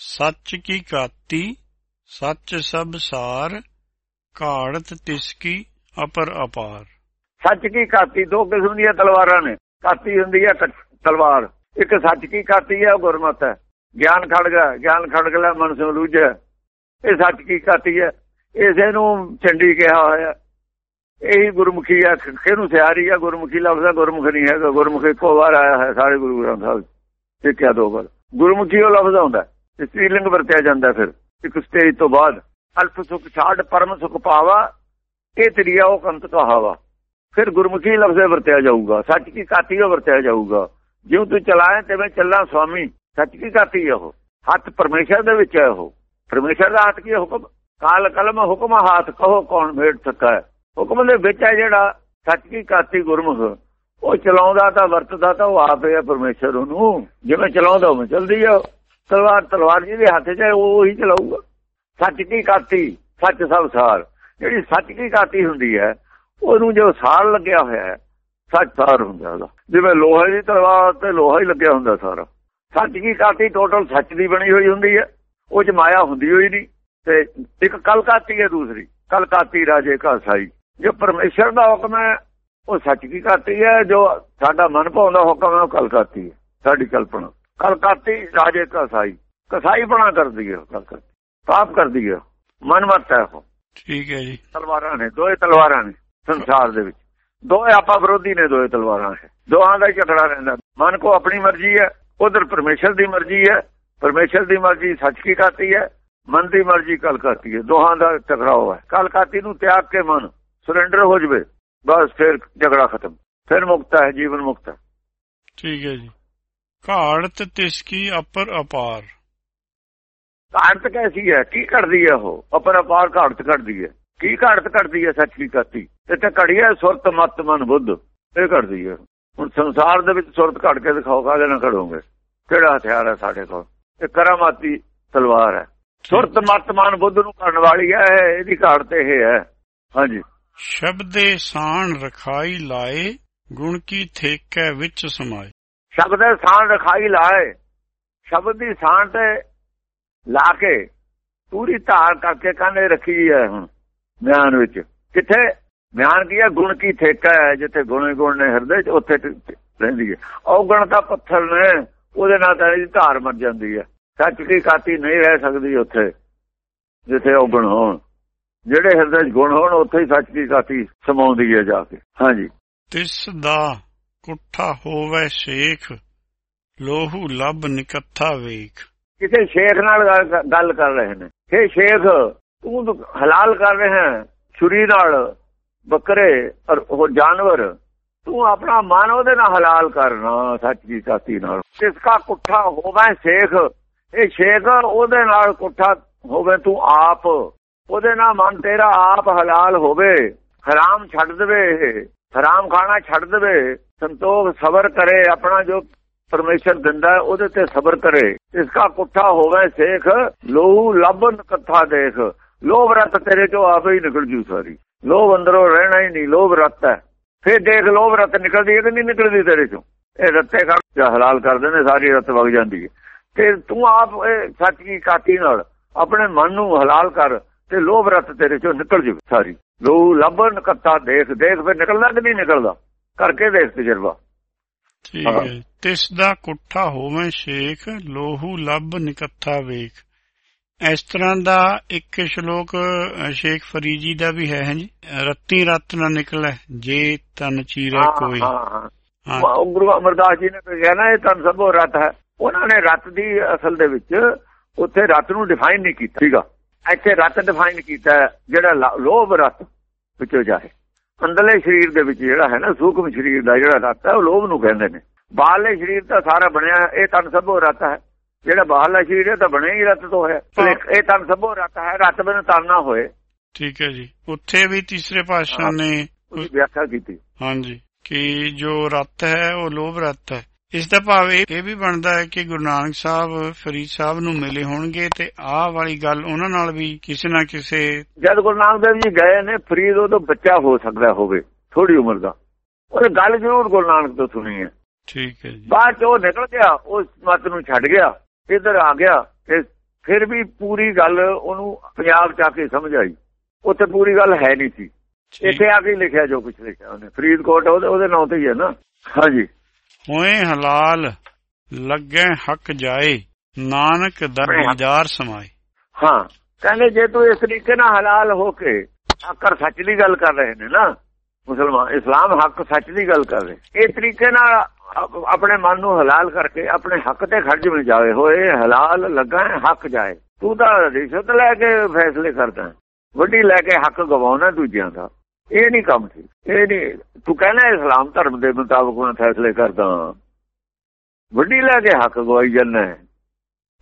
ਸੱਚ ਕੀ ਕਾਤੀ ਸੱਚ ਸਭ ਸਾਰ ਘਾੜਤ ਤਿਸ ਕੀ ਅਪਰ ਅਪਾਰ। ਸੱਚ ਕੀ ਕਾਤੀ ਦੋ ਕਿਸਮ ਦੀਆਂ ਤਲਵਾਰਾਂ ਨੇ। ਕਾਤੀ ਹੁੰਦੀ ਹੈ ਤਲਵਾਰ ਇੱਕ ਸੱਚ ਕੀ ਕਾਤੀ ਹੈ ਗੁਰਮਤ ਹੈ ਗਿਆਨ ਖੜਗਾ ਗਿਆਨ ਖੜਗਲਾ ਮਨ ਸੋ ਰੂਝੇ ਇਹ ਸੱਚ ਕੀ ਕਾਤੀ ਹੈ ਇਸੇ ਨੂੰ ਚੰਡੀ ਕਿਹਾ ਹੋਇਆ। ਇਹੀ ਗੁਰਮੁਖੀ ਆ, ਕਿਹਨੂੰ ਸਿਆਰੀ ਆ? ਗੁਰਮੁਖੀ ਲਫ਼ਜ਼ ਆ, ਗੁਰਮੁਖ ਨਹੀਂ ਹੈਗਾ। ਗੁਰਮੁਖੀ ਇੱਕੋ ਵਾਰ ਆਇਆ ਹੈ ਸਾਰੇ ਗੁਰੂ ਗ੍ਰੰਥ ਸਾਹਿਬ ਸਿੱਖਿਆ ਦੋ ਵਾਰ। ਗੁਰਮੁਖੀ ਉਹ ਲਫ਼ਜ਼ ਆਉਂਦਾ ਸ੍ਰੀਲਿੰਗ ਵਰਤਿਆ ਜਾਂਦਾ ਫਿਰ, ਇੱਕ ਸਟੇਜ ਤੋਂ ਬਾਅਦ। ਅਲਫ ਸੁਖ ਛਾੜ, ਪਰਮ ਸੁਖ ਪਾਵਾ, ਇਹ ਤਰੀਆ ਉਹ ਕੰਤ ਕਹਾਵਾ। ਫਿਰ ਗੁਰਮੁਖੀ ਲਫ਼ਜ਼ੇ ਵਰਤਿਆ ਜਾਊਗਾ। ਸੱਚ ਕੀ ਕਾਤੀ ਉਹ ਵਰਤਿਆ ਜਾਊਗਾ। ਜਿਉਂ ਤੂੰ ਚਲਾਏ ਤੇ ਮੈਂ ਚੱਲਾਂ ਸੁਆਮੀ ਸੱਚ ਕੀ ਕਾਤੀ ਉਹ? ਹੱਥ ਪਰਮੇਸ਼ਰ ਦੇ ਵਿੱਚ ਹੈ ਉਹ। ਪਰਮੇਸ਼ਰ ਦਾ ਹੱਥ ਕੀ ਹੁਕਮ? ਕਾਲ ਕਲਮ ਹੁਕਮ ਹੱਥ, ਕਹੋ ਕੌਣ ਭੇਟ ਸਕਾ ਹੁਕਮ ਦੇ ਵਿੱਚ ਹੈ ਜਿਹੜਾ ਸੱਚ ਕੀ ਕਾਤੀ ਗੁਰਮੁਖ, ਉਹ ਚਲਾਉਂਦਾ ਤਾਂ ਵਰਤਦਾ ਤਾਂ ਉਹ ਆਪੇ ਹੈ ਪਰਮੇਸ਼ਰ ਉਹਨੂੰ। ਜਿਵੇਂ ਚਲਾਉਂਦਾ ਉਹ ਚਲਦੀ ਹੈ ਤਲਵਾਰ ਤਲਵਾਰ ਜਿਹਦੇ ਹੱਥ 'ਚ ਹੈ, ਉਹ ਹੀ ਚਲਾਊਗਾ। ਸੱਚ ਕੀ ਕਾਤੀ, ਸੱਚ ਸਭ ਸਾਰ। ਜਿਹੜੀ ਸੱਚ ਕੀ ਕਾਤੀ ਹੁੰਦੀ ਹੈ, ਉਹਨੂੰ ਜੋ ਸਾਰ ਲੱਗਿਆ ਹੋਇਆ ਹੈ, ਸੱਚ ਸਾਰ ਹੁੰਦਾ ਉਹਦਾ। ਜਿਵੇਂ ਲੋਹੇ ਦੀ ਤਲਵਾਰ ਤੇ ਲੋਹਾ ਹੀ ਲੱਗਿਆ ਹੁੰਦਾ ਸਾਰਾ। ਸੱਚ ਕੀ ਕਾਤੀ ਟੋਟਲ ਸੱਚ ਦੀ ਬਣੀ ਹੋਈ ਹੁੰਦੀ ਹੈ। ਉਹ ਚ ਮਾਇਆ ਹੁੰਦੀ ਹੋਈ ਨਹੀਂ। ਤੇ ਇੱਕ ਕਲਕਾਤੀ ਹੈ ਦੂਸਰੀ। ਕਲਕਾਤੀ ਰਾਜੇ ਕਾ ਸਾਈ ਜੋ ਪਰਮੇਸ਼ਰ ਦਾ ਹੁਕਮ ਹੈ ਉਹ ਸੱਚ ਕੀ ਕਾਤੀ ਹੈ ਜੋ ਸਾਡਾ ਮਨ ਭਾਉਂਦਾ ਹੁਕਮ ਹੈ ਉਹ ਕਲਕਾਤੀ ਹੈ ਸਾਡੀ ਕਲਪਨਾ। ਕਲਕਾਤੀ ਰਾਜੇ ਕਾ ਸਾਈ ਕਸਾਈ ਬਣਾ ਕਰਦੀ ਹੈ ਕਲਕਾਤੀ ਪਾਪ ਕਰਦੀ ਹੈ ਮਨ ਮਤ ਹੈ ਠੀਕ ਹੈ ਜੀ। ਤਲਵਾਰਾਂ ਨੇ ਦੋਏ ਤਲਵਾਰਾਂ ਨੇ ਸੰਸਾਰ ਦੇ ਵਿੱਚ। ਦੋਏ ਆਪਾ ਵਿਰੋਧੀ ਨੇ ਦੋਏ ਤਲਵਾਰਾਂ ਹੈ ਦੋਹਾਂ ਦਾ ਝਗੜਾ ਰਹਿੰਦਾ। ਮਨ ਕੋ ਆਪਣੀ ਮਰਜ਼ੀ ਹੈ ਉਧਰ ਪਰਮੇਸ਼ਰ ਦੀ ਮਰਜ਼ੀ ਹੈ। ਪਰਮੇਸ਼ਰ ਦੀ ਮਰਜ਼ੀ ਸੱਚ ਕੀ ਕਰਤੀ ਹੈ ਮਨ ਦੀ ਮਰਜ਼ੀ ਕਲ ਕਰਤੀ ਹੈ। ਦੋਹਾਂ ਦਾ ਟਕਰਾਅ ਹੈ ਕਲ ਕਾਤੀ ਨੂੰ ਤਿਆਗ ਕੇ ਮਨ। ਸਰੈਂਡਰ ਹੋ ਜਵੇ ਬਸ ਫਿਰ ਝਗੜਾ ਖਤਮ। ਫਿਰ ਮੁਕਤ ਹੈ ਜੀਵਨ ਮੁਕਤ ਠੀਕ ਹੈ ਜੀ। ਘਾੜਤ ਤਿਸ ਕੀ ਅਪਰ ਅਪਾਰ। ਘਾੜਤ ਕੈਸੀ ਹੈ? ਕੀ ਕਰਦੀ ਹੈ ਉਹ? ਅਪਰ ਅਪਾਰ ਘਾੜਤ ਕਰਦੀ ਹੈ। ਕੀ ਘਾੜਤ ਕਰਦੀ ਹੈ ਸੱਚ ਕੀ ਕਰਤੀ ਇੱਥੇ ਘੜੀ ਹੈ ਸੁਰਤ ਮਤ ਮਨ ਬੁੱਧ। ਇਹ ਕਰਦੀ ਹੈ। ਹੁਣ ਸੰਸਾਰ ਦੇ ਵਿੱਚ ਸੁਰਤ ਘੜ ਕੇ ਦਿਖਾਓ ਕਾਹਦੇ ਨਾਲ ਘੜੋਗੇ ਕਿਹੜਾ ਹਥਿਆਰ ਹੈ ਸਾਡੇ ਕੋਲ? ਇਹ ਕਰਾਮਾਤੀ ਤਲਵਾਰ ਹੈ। ਸੁਰਤ ਮਤ ਮਨ ਬੁੱਧ ਨੂੰ ਕਰਨ ਵਾਲੀ ਹੈ ਇਹਦੀ ਘਾੜ ਤੇ ਇਹ ਹੈ। ਹਾਂਜੀ। ਸ਼ਬਦੇ ਸਾਣ ਰਖਾਈ ਲਾਏ, ਗੁਣ ਕੀ ਥੇਕੈ ਵਿੱਚ ਸਮਾਏ। ਸ਼ਬਦ ਸਾਣ ਰਖਾਈ ਲਾਏ, ਸ਼ਬਦ ਦੀ ਸਾਣ ਤੇ ਲਾ ਕੇ ਪੂਰੀ ਧਾਰ ਕਰਕੇ ਕਾਨੇ ਰੱਖੀ ਹੈ ਹੁਣ ਮਿਆਨ ਵਿੱਚ? ਕਿੱਥੇ? ਮਿਆਨ ਕੀ ਹੈ? ਗੁਣ ਕੀ ਠੇਕਾ ਹੈ? ਜਿੱਥੇ ਗੁਣੇ ਗੁਣ ਨੇ ਹਿਰਦੇ ਚ, ਉੱਥੇ ਰਹਿੰਦੀ ਹੈ। ਔਗਣ ਦਾ ਪੱਥਰ ਨੇ, ਉਹਦੇ ਨਾਲ ਤਾਂ ਇਹਦੀ ਧਾਰ ਮਰ ਜਾਂਦੀ ਹੈ। ਸੱਚ ਦੀ ਕਾਤੀ ਨਹੀਂ ਰਹਿ ਸਕਦੀ ਉੱਥੇ, ਜਿੱਥੇ ਔਗਣ ਹੋਣ। ਜਿਹੜੇ ਹਿਰਦੇ 'ਚ ਗੁਣ ਹੋਣ ਉੱਥੇ ਹੀ ਸੱਚ ਦੀ ਕਾਤੀ ਸਮਾਉਂਦੀ ਹੈ ਜਾ ਕੇ। ਹਾਂਜੀ। ਤਿਸ ਦਾ ਕੁੱਠਾ ਹੋਵੇ ਸ਼ੇਖ ਲੋਹੂ ਲੱਭ ਨਿਕੱਥਾ ਵੇਖ। ਕਿਸੇ ਸ਼ੇਖ ਨਾਲ ਗੱਲ ਕਰ ਰਹੇ ਨੇ। हे ਸ਼ੇਖ ਤੂੰ ਹਲਾਲ ਕਰ ਰਹੇ ਹੈ ਛੁਰੀ ਨਾਲ ਬੱਕਰੇ ਔਰ ਉਹ ਜਾਨਵਰ। ਤੂੰ ਆਪਣਾ ਮਨ ਉਹਦੇ ਨਾਲ ਹਲਾਲ ਕਰਨਾ ਸੱਚ ਦੀ ਸਾਥੀ ਨਾਲ। ਇਸ ਦਾ ਕੁੱਠਾ ਹੋਵੇ ਸ਼ੇਖ ਇਹ ਸ਼ੇਖ ਉਹਦੇ ਨਾਲ ਕੁੱਠਾ ਹੋਵੇ ਤੂੰ ਆਪ। ਉਹਦੇ ਨਾਲ ਮਨ ਤੇਰਾ ਆਪ ਹਲਾਲ ਹੋਵੇ, ਹਰਾਮ ਛੱਡ ਦੇਵੇ ਹਰਾਮ ਖਾਣਾ ਛੱਡ ਦੇਵੇ, ਸੰਤੋਖ ਸਬਰ ਕਰੇ, ਆਪਣਾ ਜੋ ਪਰਮੇਸ਼ਰ ਦਿੰਦਾ ਉਹਦੇ ਤੇ ਸਬਰ ਕਰੇ। ਇਸ ਦਾ ਕੁੱਠਾ ਹੋਵੇ ਸੇਖ, ਲੋਹੂ ਲੱਭਨ ਕਥਾ ਦੇਖ। ਲੋਭ ਰਤ ਤੇਰੇ ਚੋਂ ਆਪੇ ਹੀ ਨਿਕਲ ਜੂ ਸਾਰੀ। ਲੋਭ ਅੰਦਰੋਂ ਰਹਿਣਾ ਹੀ ਨਹੀਂ, ਲੋਭ ਰਤ ਹੈ। ਫਿਰ ਦੇਖ, ਲੋਭ ਰਤ ਨਿਕਲਦੀ ਹੈ ਕਿ ਨਹੀਂ ਨਿਕਲਦੀ ਤੇਰੇ ਚੋਂ? ਇਹ ਰੱਤੇ ਕਰ ਹਲਾਲ ਕਰਦੇ ਨੇ ਸਾਰੀ ਰਤ ਵਗ ਜਾਂਦੀ ਹੈ। ਤੇ ਤੂੰ ਆਪ ਸੱਚ ਦੀ ਕਾਤੀ ਨਾਲ ਆਪਣੇ ਮਨ ਨੂੰ ਹਲਾਲ ਕਰ ਤੇ ਲੋਭ ਰਤ ਤੇਰੇ ਚੋਂ ਨਿਕਲ ਜੂ ਸਾਰੀ। ਲੋਹ ਲੱਭਣ ਕੱਤਾ ਦੇਖ ਦੇਖ ਫਿਰ ਨਿਕਲਦਾ ਕਿ ਨਹੀਂ ਨਿਕਲਦਾ? ਕਰਕੇ ਦੇਖ ਤਜਰਬਾ। ਠੀਕ ਤਿਸ ਦਾ ਕੁੱਠਾ ਹੋਵੇ ਸ਼ੇਖ ਲੋਹੂ ਲੱਭ ਨਿਕੱਥਾ ਵੇਖ। ਇਸ ਤਰ੍ਹਾਂ ਦਾ ਇੱਕ ਸ਼ਲੋਕ ਸ਼ੇਖ ਫਰੀਜੀ ਦਾ ਵੀ ਹੈ ਜੀ? ਰੱਤੀ ਰਤ ਨਾ ਨਿਕਲੇ ਜੇ ਤਨ ਚੀਰੇ ਕੋਈ। ਹਾਂ ਗੁਰੂ ਅਮਰਦਾਸ ਜੀ ਨੇ ਕਿਹਾ ਨਾ ਇਹ ਤਨ ਸਭੋ ਰਤ ਹੈ। ਉਹਨਾਂ ਨੇ ਰਤ ਦੀ ਅਸਲ ਦੇ ਵਿੱਚ ਉੱਥੇ ਰਤ ਨੂੰ ਡਿਫਾਈਨ ਨਹੀਂ ਕੀਤਾ। ਸੀਗਾ ਇੱਥੇ ਰਤ ਡਿਫਾਈਨ ਕੀਤਾ ਜਿਹੜਾ ਲੋਭ ਰਤ ਵਿੱਚੋਂ ਜਾਏ। ਅੰਦਰਲੇ ਸਰੀਰ ਦੇ ਵਿੱਚ ਜਿਹੜਾ ਹੈ ਨਾ ਸੂਖਮ ਸਰੀਰ ਦਾ ਜਿਹੜਾ ਰਤ ਹੈ ਉਹ ਲੋਭ ਨੂੰ ਕਹਿੰਦੇ ਨੇ। ਬਾਹਰਲੇ ਸਰੀਰ ਤਾਂ ਸਾਰਾ ਬਣਿਆ ਇਹ ਤਨ ਸਭੋ ਰਤ ਹੈ। ਜਿਹੜਾ ਬਾਹਰਲਾ ਸਰੀਰ ਹੈ ਤਾਂ ਬਣਿਆ ਹੀ ਰਤ ਤੋਂ ਹੈ। ਇਹ ਤਨ ਸਭੋ ਰਤ ਹੈ ਰਤ ਬਿਨ ਤਨ ਨਾ ਹੋਏ। ਠੀਕ ਹੈ ਜੀ। ਉੱਥੇ ਵੀ ਤੀਸਰੇ ਪਾਤਸ਼ਾਹ ਨੇ ਵਿਆਖਿਆ ਕੀਤੀ। ਹਾਂਜੀ। ਕਿ ਜੋ ਰਤ ਹੈ ਉਹ ਲੋਭ ਰਤ ਹੈ। ਇਸ ਦਾ ਭਾਵ ਇਹ ਵੀ ਬਣਦਾ ਹੈ ਕਿ ਗੁਰੂ ਨਾਨਕ ਸਾਹਿਬ ਫਰੀਦ ਸਾਹਿਬ ਨੂੰ ਮਿਲੇ ਹੋਣਗੇ ਤੇ ਆਹ ਵਾਲੀ ਗੱਲ ਉਹਨਾਂ ਨਾਲ ਵੀ ਕਿਸੇ ਨਾ ਕਿਸੇ ਜਦ ਗੁਰੂ ਨਾਨਕ ਦੇਵ ਜੀ ਗਏ ਨੇ ਫਰੀਦ ਉਹ ਤੋਂ ਬੱਚਾ ਹੋ ਸਕਦਾ ਹੋਵੇ ਥੋੜੀ ਉਮਰ ਦਾ। ਉਹ ਗੱਲ ਜ਼ਰੂਰ ਗੁਰੂ ਨਾਨਕ ਤੋਂ ਸੁਣੀ ਹੈ। ਠੀਕ ਹੈ ਜੀ। ਬਾਅਦ ਉਹ ਨਿਕਲ ਗਿਆ ਉਸ ਮਤ ਨੂੰ ਛੱਡ ਗਿਆ ਇੱਧਰ ਆ ਗਿਆ ਤੇ ਫਿਰ ਵੀ ਪੂਰੀ ਗੱਲ ਉਹਨੂੰ ਪੰਜਾਬ ਚ ਆ ਕੇ ਸਮਝ ਆਈ। ਉੱਥੇ ਪੂਰੀ ਗੱਲ ਹੈ ਨਹੀਂ ਸੀ। ਇੱਥੇ ਆ ਕੇ ਲਿਖਿਆ ਜੋ ਕੁਝ ਲਿਖਿਆ ਉਹਨੇ। ਫਰੀਦਕੋਟ ਉਹਦੇ ਨਾਂ ਤੇ ਹੀ ਹੈ ਨਾ। ਹਾਂਜੀ। ਹੋਏ ਹਲਾਲ, ਲੱਗੇ ਹੱਕ ਜਾਏ, ਨਾਨਕ ਦਰਬਾਰ ਸਮਾਏ। ਹਾਂ, ਕਹਿੰਦੇ ਜੇ ਤੂੰ ਇਸ ਤਰੀਕੇ ਨਾਲ ਹਲਾਲ ਹੋ ਕੇ ਆਕਰ ਸੱਚ ਦੀ ਗੱਲ ਕਰ ਰਹੇ ਨੇ ਨਾ, ਮੁਸਲਮਾਨ, ਇਸਲਾਮ ਹੱਕ ਸੱਚ ਦੀ ਗੱਲ ਕਰ ਰਹੇ। ਇਹ ਤਰੀਕੇ ਨਾਲ ਆਪਣੇ ਮਨ ਨੂੰ ਹਲਾਲ ਕਰਕੇ ਆਪਣੇ ਹੱਕ ਤੇ ਖਰਚ ਮਿਲ ਜਾਵੇ, ਹੋਏ ਹਲਾਲ, ਲੱਗਾ ਹੱਕ ਜਾਏ। ਤੂੰ ਤਾਂ ਰਿਸ਼ਵਤ ਲੈ ਕੇ ਫੈਸਲੇ ਕਰਦਾ। ਵੱਡੀ ਲੈ ਕੇ ਹੱਕ ਗਵਾਉਣਾ ਦੂਜਿਆਂ ਦਾ। ਇਹ ਨਹੀਂ ਕੰਮ ਸੀ ਇਹ ਨਹੀਂ, ਤੂੰ ਕਹਿੰਦਾ ਇਸਲਾਮ ਧਰਮ ਦੇ ਮੁਤਾਬਕ ਮੈਂ ਫੈਸਲੇ ਕਰਦਾ ਵੱਡੀ ਲੈ ਕੇ ਹੱਕ ਗਵਾਈ ਜਾਂਦਾ ਹੈ।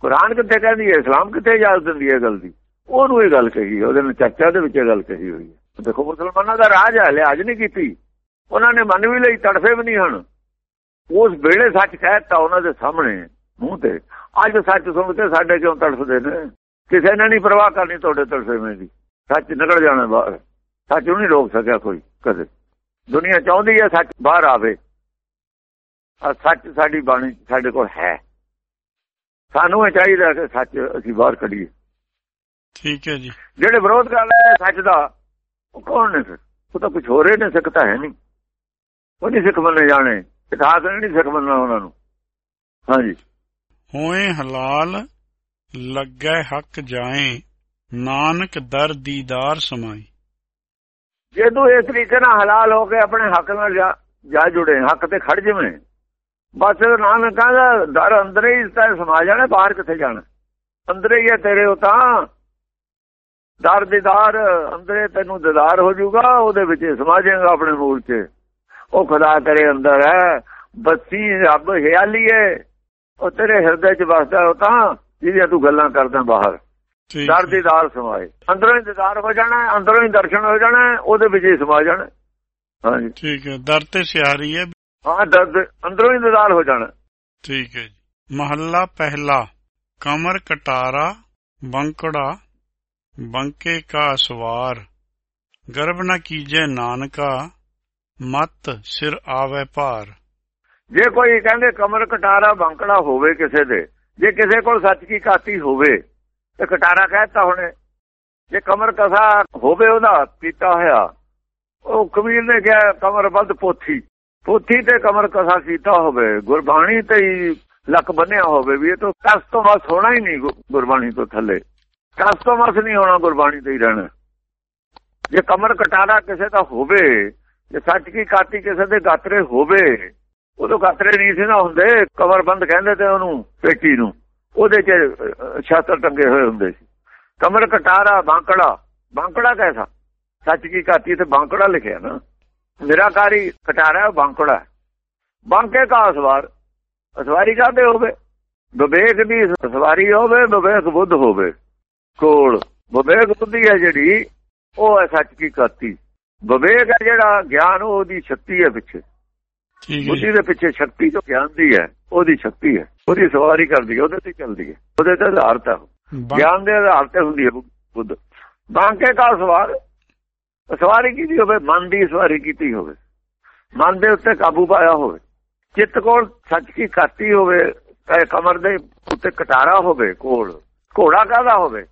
ਕੁਰਾਨ ਕਿੱਥੇ ਕਹਿੰਦੀ ਹੈ? ਇਸਲਾਮ ਕਿੱਥੇ ਇਜਾਜ਼ਤ ਦਿੰਦੀ ਹੈ ਗੱਲ ਦੀ? ਉਹਨੂੰ ਇਹ ਗੱਲ ਕਹੀ ਉਹਦੇ ਨਾਲ ਚਰਚਾ ਦੇ ਵਿੱਚ ਇਹ ਗੱਲ ਕਹੀ ਹੋਈ ਹੈ। ਦੇਖੋ ਮੁਸਲਮਾਨਾਂ ਦਾ ਰਾਜ ਹੈ ਲਿਆਜ ਨਹੀਂ ਕੀਤੀ। ਉਹਨਾਂ ਨੇ ਮੰਨ ਵੀ ਲਈ ਤੜਫੇ ਵੀ ਨਹੀਂ ਹਨ। ਉਸ ਵੇਲੇ ਸੱਚ ਕਹਿਤਾ ਉਹਨਾਂ ਦੇ ਸਾਹਮਣੇ, ਮੂੰਹ ਤੇ। ਅੱਜ ਸੱਚ ਸੁਣ ਕੇ ਸਾਡੇ ਕਿਉਂ ਤੜਫਦੇ ਨੇ? ਕਿਸੇ ਨੇ ਨਹੀਂ ਪਰਵਾਹ ਕਰਨੀ ਤੁਹਾਡੇ ਤੜਫੇ ਦੀ। ਸੱਚ ਨਿਕਲ ਜਾਣਾ ਬਾਹਰ। ਸੱਚ ਨੂੰ ਨਹੀਂ ਰੋਕ ਸਕਿਆ ਕੋਈ ਕਦੇ। ਦੁਨੀਆ ਚਾਹੁੰਦੀ ਹੈ ਸੱਚ ਬਾਹਰ ਆਵੇ। ਆ ਸੱਚ ਸਾਡੀ ਬਾਣੀ ਸਾਡੇ ਕੋਲ ਹੈ। ਸਾਨੂੰ ਇਹ ਚਾਹੀਦਾ ਕਿ ਸੱਚ ਅਸੀਂ ਬਾਹਰ ਕੱਢੀਏ। ਠੀਕ ਹੈ ਜੀ। ਜਿਹੜੇ ਵਿਰੋਧ ਕਰ ਰਹੇ ਨੇ ਸੱਚ ਦਾ ਉਹ ਕੌਣ ਨੇ ਫਿਰ? ਉਹ ਤਾਂ ਕੁਝ ਹੋ ਰਹੇ ਨੇ ਸਿੱਖ ਤਾਂ ਹੈ ਨਹੀਂ। ਉਹ ਨਹੀਂ ਸਿੱਖ ਬੰਨੇ ਜਾਣੇ ਇਤਿਹਾਸ ਨਹੀਂ ਸਿੱਖ ਬੰਨਣਾ ਉਹਨਾਂ ਨੂੰ। ਹਾਂਜੀ। ਹੋਏ ਹਲਾਲ ਲੱਗੈ ਹੱਕ ਜਾਏ ਨਾਨਕ ਦਰ ਦੀਦਾਰ ਸਮਾਈ। ਜੇ ਤੂੰ ਇਸ ਤਰੀਕੇ ਨਾਲ ਹਲਾਲ ਹੋ ਕੇ ਆਪਣੇ ਹੱਕ ਨਾਲ ਜਾ ਜਾ ਜੁੜੇ, ਹੱਕ ਤੇ ਖੜ ਜਵੇਂ। ਬਸ ਨਾਨਕ ਕਹਿੰਦਾ ਦਰ ਅੰਦਰ ਹੀ ਤਾਂ ਸਮਾ ਜਾਣਾ ਬਾਹਰ ਕਿੱਥੇ ਜਾਣਾ? ਅੰਦਰ ਹੀ ਹੈ ਤੇਰੇ ਉਹ ਤਾਂ। ਦਰ ਦੀਦਾਰ ਅੰਦਰੇ ਤੈਨੂੰ ਦੀਦਾਰ ਹੋ ਜਾਊਗਾ, ਉਹਦੇ ਵਿੱਚ ਸਮਾ ਜਾਏਗਾ ਆਪਣੇ ਮੂਲ 'ਚ। ਉਹ ਖੁਦਾ ਤੇਰੇ ਅੰਦਰ ਹੈ, ਬੱਸੀ ਰੱਬ ਹਿਆਲੀ ਹੈ ਉਹ ਤੇਰੇ ਹਿਰਦੇ 'ਚ ਵਸਦਾ ਉਹ ਤਾਂ, ਜਿਹਦੀਆਂ ਤੂੰ ਗੱਲਾਂ ਕਰਦਾ ਬਾਹਰ। ਦਰ ਦੀਦਾਰ ਸਮਾਏ। ਅੰਦਰੋਂ ਹੀ ਦੀਦਾਰ ਹੋ ਜਾਣਾ ਅੰਦਰੋਂ ਹੀ ਦਰਸ਼ਨ ਹੋ ਜਾਣਾ ਉਹਦੇ ਵਿੱਚ ਹੀ ਸਮਾ ਜਾਣਾ। ਹਾਂਜੀ। ਠੀਕ ਹੈ ਦਰ ਤੇ ਸਿਆਰੀ ਹੈ। ਹਾਂ ਦਰਦ ਅੰਦਰੋਂ ਹੀ ਦੀਦਾਰ ਹੋ ਜਾਣਾ। ਠੀਕ ਹੈ ਜੀ। ਮਹੱਲਾ ਪਹਿਲਾ ਕਮਰ ਕਟਾਰਾ ਬੰਕੜਾ ਬੰਕੇ ਕਾ ਸਵਾਰ। ਗਰਭ ਨ ਕੀਜੈ ਨਾਨਕਾ ਮਤ ਸਿਰ ਆਵੇ ਭਾਰ। ਜੇ ਕੋਈ ਕਹਿੰਦੇ ਕਮਰ ਕਟਾਰਾ ਬੰਕੜਾ ਹੋਵੇ ਕਿਸੇ ਦੇ ਜੇ ਕਿਸੇ ਕੋਲ ਸੱਚ ਕੀ ਕਾਤੀ ਹੋਵੇ ਤੇ ਕਟਾਰਾ ਕਹਿਤਾ ਹੁਣੇ। ਜੇ ਕਮਰ ਕਸਾ ਹੋਵੇ ਉਹਦਾ ਕੀਤਾ ਹੋਇਆ। ਉਹ ਕਬੀਰ ਨੇ ਕਿਹਾ, ਕਮਰ ਬੰਦ ਪੋਥੀ। ਪੋਥੀ ਤੇ ਕਮਰ ਕਸਾ ਕੀਤਾ ਹੋਵੇ, ਗੁਰਬਾਣੀ ਤੇ ਹੀ ਲੱਕ ਬੰਨਿਆ ਹੋਵੇ ਵੀ ਇਹ ਤਾਂ ਕਸ ਤੋਂ ਬਸ ਹੋਣਾ ਹੀ ਨਹੀਂ ਗੁਰਬਾਣੀ ਤੋਂ ਥੱਲੇ। ਕਸ ਤੋਂ ਬਸ ਨਹੀਂ ਹੋਣਾ ਗੁਰਬਾਣੀ ਤੇ ਹੀ ਰਹਿਣਾ। ਜੇ ਕਮਰ ਕਟਾਰਾ ਕਿਸੇ ਦਾ ਹੋਵੇ, ਜੇ ਸੱਚ ਕੀ ਕਾਤੀ ਕਿਸੇ ਦੇ ਗਾਤਰੇ ਹੋਵੇ ਉਦੋਂ ਗਾਤਰੇ ਨਹੀਂ ਸੀ ਨਾ ਹੁੰਦੇ। ਕਮਰ ਬੰਦ ਕਹਿੰਦੇ ਤੇ ਉਹਨੂੰ, ਪੇਟੀ ਨੂੰ। ਉਹਦੇ 'ਚ ਛਾਤਰ ਟੰਗੇ ਹੋਏ ਹੁੰਦੇ ਸੀ। ਕਮਰ ਕਟਾਰਾ ਬਾਂਕੜਾ। ਬਾਂਕੜਾ ਕੈਸਾ? ਸੱਚ ਕੀ ਕਾਤੀ ਤੇ ਬਾਂਕੜਾ ਲਿਖਿਆ ਨਾ। ਨਿਰਾਕਾਰੀ ਕਟਾਰਾ ਬਾਂਕੜਾ ਬਾਂਕੇ ਕਾ ਅਸਵਾਰ? ਅਸਵਾਰੀ ਕਾਦੇ ਹੋਵੇ? ਵਿਵੇਕ ਦੀ ਸਵਾਰੀ ਹੋਵੇ ਵਿਵੇਕ ਬੁੱਧ ਹੋਵੇ। ਕੋਲ ਵਿਵੇਕ ਬੁੱਧੀ ਹੈ ਜਿਹੜੀ ਉਹ ਹੈ ਸੱਚ ਕੀ ਕਾਤੀ ਵਿਵੇਕ ਹੈ ਜਿਹੜਾ ਗਿਆਨ ਉਹਦੀ ਸ਼ਕਤੀ ਹੈ ਪਿੱਛੇ। ਠੀਕ ਹੈ ਬੁੱਧੀ ਦੇ ਪਿੱਛੇ ਸ਼ਕਤੀ ਤੋਂ ਗਿਆਨ ਦੀ ਹੈ। ਉਹਦੀ ਸ਼ਕਤੀ ਹੈ। ਉਹਦੀ ਸਵਾਰੀ ਕਰਦੀ ਹੈ ਉਹਦੇ ਤੇ ਚੱਲਦੀ ਹੈ। ਉਹਦੇ ਤੇ ਆਧਾਰਿਤ ਹੈ। ਗਿਆਨ ਦੇ ਆਧਾਰ ਤੇ ਹੁੰਦੀ ਹੈ ਬੁੱਧ। ਬਾਂਕੇ ਕਾ ਸਵਾਰ ਸਵਾਰੀ ਕੀਤੀ ਹੋਵੇ ਮਨ ਦੀ ਸਵਾਰੀ ਕੀਤੀ ਹੋਵੇ। ਮਨ ਦੇ ਉੱਤੇ ਕਾਬੂ ਪਾਇਆ ਹੋਵੇ। ਚਿੱਤ ਕੋਲ ਸੱਚ ਕੀ ਕਾਤੀ ਹੋਵੇ ਚਾਹੇ ਕਮਰ ਦੇ ਉੱਤੇ ਕਟਾਰਾ ਹੋਵੇ ਕੋਲ। ਘੋੜਾ ਕਾਹਦਾ ਹੋਵੇ?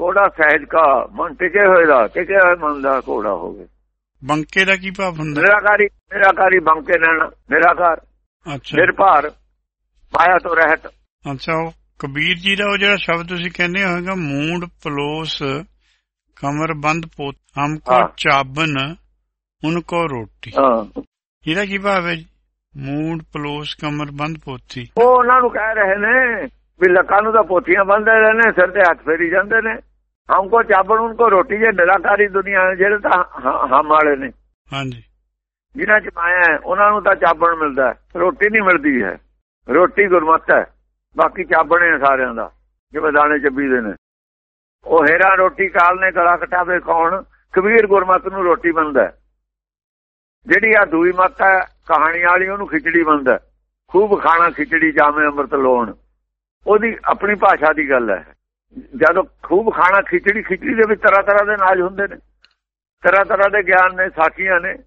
ਘੋੜਾ ਸਹਿਜ ਕਾ ਮਨ ਟਿਕੇ ਹੋਏ ਦਾ ਟਿਕੇ ਹੋਏ ਮਨ ਦਾ ਘੋੜਾ ਹੋਵੇ। ਬੰਕੇ ਦਾ ਕੀ ਭਾਵ ਹੁੰਦਾ? ਨਿਰਾਕਾਰੀ ਨਿਰਾਕਾਰੀ ਬੰਕੇ ਰਹਿਣਾ ਨਿਰਾਕਾਰ। ਅੱਛਾ। ਨਿਰਭਰ। ਮਾਇਆ ਤੋਂ ਰਹਿਤ। ਅੱਛਾ ਉਹ ਕਬੀਰ ਜੀ ਦਾ ਉਹ ਜਿਹੜਾ ਸ਼ਬਦ ਤੁਸੀਂ ਕਹਿੰਦੇ ਹੋਗਾ ਮੂੰਡ ਪਲੋਸ ਕਮਰ ਬੰਦ ਪੋਤ ਹਮਕੋ। ਚਾਬਨ ਉਨਕੋ ਰੋਟੀ। ਹਾਂ। ਇਹਦਾ ਕੀ ਭਾਵ ਹੈ ਮੂੰਡ ਪਲੋਸ ਕਮਰ ਬੰਦ ਪੋਥੀ ਉਹ ਉਹਨਾਂ ਨੂੰ ਕਹਿ ਰਹੇ ਨੇ ਵੀ ਲੱਕਾਂ ਨੂੰ ਤਾਂ ਪੋਥੀਆਂ ਬੰਨਦੇ ਰਹੇ ਨੇ ਸਿਰ ਤੇ ਹੱਥ ਫੇਰੀ ਜਾਂਦੇ ਨੇ। ਹਮਕੋ ਚਾਬਣ ਉਨਕੋ ਰੋਟੀ ਜੇ ਨਿਰਾਕਾਰੀ ਦੁਨੀਆ ਜਿਹੜੇ ਤਾਂ ਹਮ ਵਾਲੇ ਨੇ। ਹਾਂਜੀ। ਜਿਨ੍ਹਾਂ ਚ ਮਾਇਆ ਉਹਨਾਂ ਨੂੰ ਤਾਂ ਚਾਬਣ ਮਿਲਦਾ ਰੋਟੀ ਨਹੀਂ ਮਿਲਦੀ ਹੈ। ਰੋਟੀ ਗੁਰਮਤ ਹੈ, ਬਾਕੀ ਚਾਬਣੇ ਹੈ ਸਾਰਿਆਂ ਦਾ, ਜਿਵੇਂ ਦਾਣੇ ਚੱਬੀ ਦੇ ਨੇ। ਉਹ ਹੇਰਾ ਰੋਟੀ ਕਾਲ ਨੇ ਗਲਾ ਕਟਾਵੇ ਕੌਣ, ਕਬੀਰ ਗੁਰਮਤ ਨੂੰ ਰੋਟੀ ਬੰਦਾ ਜਿਹੜੀ ਆ ਦੂਈ ਮੱਤ ਹੈ, ਕਹਾਣੀ ਵਾਲੀ ਉਹਨੂੰ ਖਿਚੜੀ ਬੰਦਾ ਖੂਬ ਖਾਣਾ ਖਿਚੜੀ ਜਾਵੇਂ ਅੰਮ੍ਰਿਤ ਲੋਣ। ਉਹਦੀ ਆਪਣੀ ਭਾਸ਼ਾ ਦੀ ਗੱਲ ਹੈ। ਜਦੋਂ ਖੂਬ ਖਾਣਾ ਖਿਚੜੀ ਖਿਚੜੀ ਦੇ ਵਿੱਚ ਤਰ੍ਹਾਂ ਤਰ੍ਹਾਂ ਦੇ ਨਾਜ ਹੁੰਦੇ ਨੇ। ਤਰ੍ਹਾਂ ਤਰ੍ਹਾਂ ਦੇ ਗਿਆਨ ਨੇ, ਸਾਖੀਆਂ ਨੇ।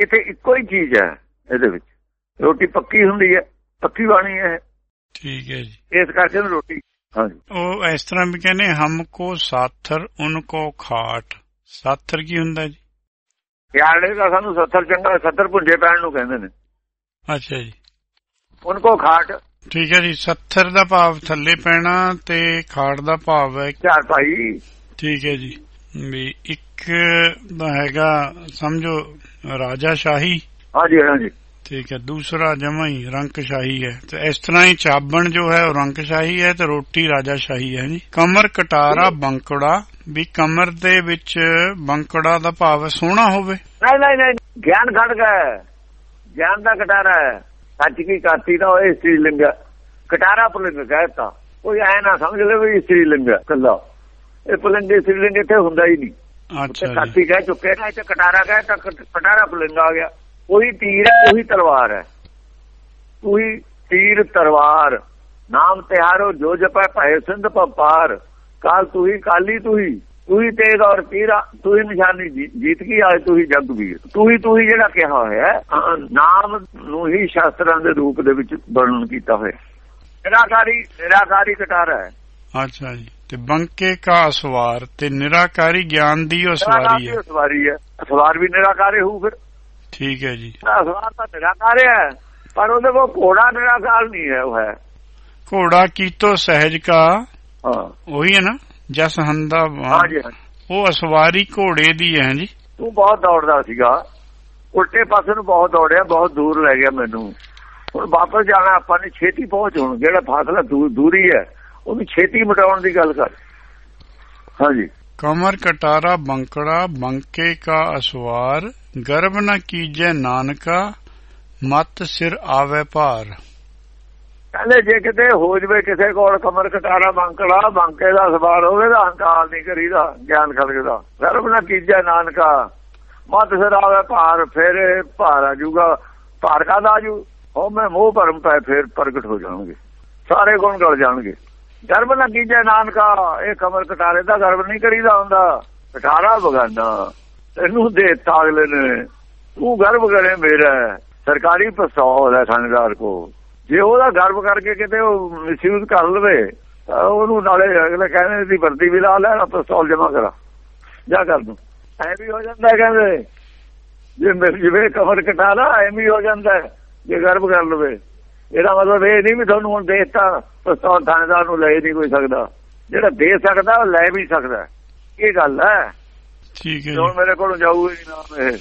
ਇੱਥੇ ਇੱਕੋ ਹੀ ਚੀਜ਼ ਹੈ ਇਹਦੇ ਵਿੱਚ। ਰੋਟੀ ਪੱਕੀ ਹੁੰਦੀ ਹੈ। ਪੱਕੀ ਬਾਣੀ ਹੈ। ਠੀਕ ਹੈ ਜੀ। ਇਸ ਕਰਕੇ ਨੂੰ ਰੋਟੀ। ਹਾਂਜੀ। ਉਹ ਇਸ ਤਰ੍ਹਾਂ ਵੀ ਕਹਿੰਦੇ ਹਮਕੋ ਸਾਥਰ ਉਨਕੋ ਖਾਟ। ਸਾਥਰ ਕੀ ਹੁੰਦਾ ਜੀ? ਯਾਰੇ ਦਾ ਸਾਨੂੰ 70 ਚੰਗਾ 70 ਪੁੰਜੇ ਪੈਣ ਨੂੰ ਕਹਿੰਦੇ ਨੇ। ਅੱਛਾ ਜੀ। ਉਨਕੋ ਖਾਟ। ਠੀਕ ਹੈ ਜੀ 70 ਦਾ ਭਾਵ ਥੱਲੇ ਪੈਣਾ ਤੇ ਖਾਟ ਦਾ ਭਾਵ ਹੈ। ਚਾਰ ਭਾਈ। ਠੀਕ ਹੈ ਜੀ। ਵੀ ਇੱਕ ਦਾ ਹੈਗਾ ਸਮਝੋ ਰਾਜਾ ਸ਼ਾਹੀ। ਹਾਂਜੀ ਹਾਂਜੀ। ਠੀਕ ਹੈ ਦੂਸਰਾ ਜਮਾ ਹੀ ਰੰਕ ਸ਼ਾਹੀ ਹੈ। ਤੇ ਇਸ ਤਰ੍ਹਾਂ ਹੀ ਚਾਬਣ ਜੋ ਹੈ ਉਹ ਰੰਕ ਸ਼ਾਹੀ ਹੈ ਤੇ ਰੋਟੀ ਰਾਜਾ ਸ਼ਾਹੀ ਹੈ ਜੀ। ਕਮਰ ਕਟਾਰਾ ਬੰਕੜਾ ਵੀ ਕਮਰ ਦੇ ਵਿੱਚ ਬੰਕੜਾ ਦਾ ਭਾਵ ਸੋਹਣਾ ਹੋਵੇ। ਨਹੀਂ ਨਹੀਂ ਨਹੀਂ ਗਿਆਨ ਘਟ ਗਿਆ। ਗਿਆਨ ਦਾ ਕਟਾਰਾ ਹੈ। ਸੱਚ ਕੀ ਕਾਤੀ ਦਾ ਉਹ ਇਸਤਰੀ ਲਿੰਗ। ਕਟਾਰਾ ਪੁਲਿੰਗ ਕਹਿਤਾ ਕੋਈ ਐ ਨਾ ਸਮਝ ਲੈ ਵੀ ਇਸਤਰੀ ਲਿੰਗ ਕੱਲਾ ਇਹ ਪੁਲਿੰਗ ਇਸਤਰੀ ਲਿੰਗ ਇੱਥੇ ਹੁੰਦਾ ਹੀ ਨਹੀਂ। ਅੱਛਾ ਕਾਤੀ ਕਹਿ ਚੁੱਕੇ ਨਾ ਇੱਥੇ ਕਟਾਰਾ ਕਹਿ ਤਾਂ ਕਟ- ਕਟਾਰਾ ਪੁਲਿੰਗ ਆ ਗਿਆ। ਉਹੀ ਤੀਰ ਹੈ ਉਹੀ ਤਲਵਾਰ ਹੈ। ਉਹੀ ਤੀਰ ਤਲਵਾਰ। ਨਾਮ ਤਿਹਾਰੋ ਜੋ ਜਪੈ ਭੈ ਸਿੰਧ ਪਾਰ ਕਾਲ ਤੂੰ ਹੀ ਕਾਲੀ ਤੂੰ ਹੀ ਤੂੰ ਹੀ ਤੇਗ ਔਰ ਤੀਰਾ ਤੂੰ ਹੀ ਨਿਸ਼ਾਨੀ ਜੀਤ ਕੀ ਆਏ ਤੂੰ ਹੀ ਜਗ ਵੀਰ। ਤੂੰ ਹੀ ਤੂੰ ਹੀ ਜਿਹੜਾ ਕਿਹਾ ਹੋਇਆ ਨਾਮ ਨੂੰ ਹੀ ਸ਼ਾਸਤਰਾਂ ਦੇ ਰੂਪ ਦੇ ਵਿੱਚ ਵਰਣਨ ਕੀਤਾ ਹੋਇਆ ਨਿਰਾਕਾਰੀ ਨਿਰਾਕਾਰੀ ਕਟਾਰਾ ਹੈ। ਅੱਛਾ ਜੀ। ਤੇ ਬੰਕੇ ਕਾ ਸਵਾਰ ਤੇ ਨਿਰਾਕਾਰੀ ਗਿਆਨ ਦੀ ਉਹ ਸਵਾਰੀ ਹੈ। ਸਵਾਰੀ ਹੈ। ਸਵਾਰ ਵੀ ਨਿਰਾਕਾਰੇ ਹੋਊ ਫਿਰ। ਠੀਕ ਹੈ ਜੀ। ਸਵਾਰ ਤਾਂ ਨਿਰਾਕਾਰੇ ਹੈ ਪਰ ਉਹਦੇ ਕੋਲ ਘੋੜਾ ਨਿਰਾਕਾਰ ਨਹੀਂ ਹੈ ਉਹ ਹੈ। ਘੋੜਾ ਕੀਤੋ ਸਹਿਜ ਕਾ ਹਾਂ। ਉਹੀ ਹੈ ਨਾ ਜਸ ਹੰਦਾ ਹਾਂ ਜੀ ਉਹ ਅਸਵਾਰੀ ਘੋੜੇ ਦੀ ਹੈ ਜੀ। ਤੂੰ ਬਹੁਤ ਦੌੜਦਾ ਸੀਗਾ। ਉਲਟੇ ਪਾਸੇ ਨੂੰ ਬਹੁਤ ਦੌੜਿਆ ਬਹੁਤ ਦੂਰ ਲੈ ਗਿਆ ਮੈਨੂੰ। ਹੁਣ ਵਾਪਸ ਜਾਣਾ ਆਪਾਂ ਨੇ ਛੇਤੀ ਪਹੁੰਚ ਹੁਣ ਜਿਹੜਾ ਫਾਸਲਾ ਦੂਰੀ ਹੈ ਉਹਨੂੰ ਛੇਤੀ ਮਟਾਉਣ ਦੀ ਗੱਲ ਕਰ। ਹਾਂਜੀ ਕਮਰ ਕਟਾਰਾ ਬੰਕੜਾ ਬੰਕੇ ਕਾ ਅਸਵਾਰ ਗਰਭ ਨਾ ਕੀਜੈ ਨਾਨਕਾ, ਮਤ ਸਿਰ ਆਵੇ ਭਾਰ। ਕਹਿੰਦੇ ਜੇ ਕਿਤੇ ਹੋ ਜਵੇ ਕਿਸੇ ਕੋਲ ਕਮਰ ਕਟਾਰਾ ਬੰਕੜਾ ਬੰਕੇ ਦਾ ਸਵਾਰ ਹੋਵੇ ਤਾਂ ਹੰਕਾਰ ਨਹੀਂ ਕਰੀਦਾ, ਗਿਆਨ ਖਲਕਦਾ ਗਰਭ ਨਾ ਕੀਜੈ ਨਾਨਕਾ, ਮਤ ਸਿਰ ਆਵੇ ਭਾਰ, ਫਿਰ ਭਾਰ ਆ ਜੂਗਾ ਭਾਰ ਕਾ ਆਜੂ ਉਹ ਮੈਂ ਮੋਹ ਭਰਮ ਪੈ ਫਿਰ ਪ੍ਰਗਟ ਹੋ ਜਾਣਗੇ। ਸਾਰੇ ਗੁਣ ਗਲ ਜਾਣਗੇ। ਗਰਭ ਨਾ ਕੀਜੈ ਨਾਨਕਾ, ਇਹ ਕਮਰ ਕਟਾਰੇ ਦਾ ਗਰਭ ਨਹੀਂ ਕਰੀਦਾ ਹੁੰਦਾ। ਕਟਾਰਾ ਬਗਾਨਾ। ਇਹਨੂੰ ਦੇਤਾ ਅਗਲੇ ਨੇ। ਤੂੰ ਗਰਭ ਕਰੇ ਮੇਰਾ। ਸਰਕਾਰੀ ਪਸਤੌਲ ਹੈ ਥਾਣੇਦਾਰ ਕੋ ਜੇ ਉਹਦਾ ਗਰਭ ਕਰਕੇ ਕਿਤੇ ਉਹ ਮਿਸਯੂਜ਼ ਕਰ ਲਵੇ ਉਹਨੂੰ ਨਾਲੇ ਅਗਲੇ ਕਹਿੰਦੇ ਦੀ ਵਰਦੀ ਵੀ ਲਾ ਲੈਣਾ ਪਸਤੌਲ ਜਮਾ ਕਰਾ। ਜਾ ਕਰ ਦੂੰ ਐ ਵੀ ਹੋ ਜਾਂਦਾ ਕਹਿੰਦੇ। ਜੇ ਮਿਲ ਜਵੇ ਕਮਰ ਕਟਾ ਲਾ, ਐਵੇਂ ਹੋ ਜਾਂਦਾ। ਜੇ ਗਰਭ ਕਰ ਲਵੇ। ਇਹਦਾ ਮਤਲਬ ਇਹ ਨਹੀਂ ਵੀ ਤੁਹਾਨੂੰ ਹੁਣ ਦੇਤਾ, ਪਸਤੌਲ ਥਾਣੇਦਾਰ ਨੂੰ ਲੈ ਨਹੀਂ ਕੋਈ ਸਕਦਾ। ਜਿਹੜਾ ਦੇ ਸਕਦਾ, ਉਹ ਲੈ ਵੀ ਸਕਦਾ। ਇਹ ਗੱਲ ਹੈ। ਠੀਕ ਹੈ ਹੁਣ ਮੇਰੇ ਕੋਲ ਜਾਊਗਾ ਜੀ ਨਾਮ ਇਹ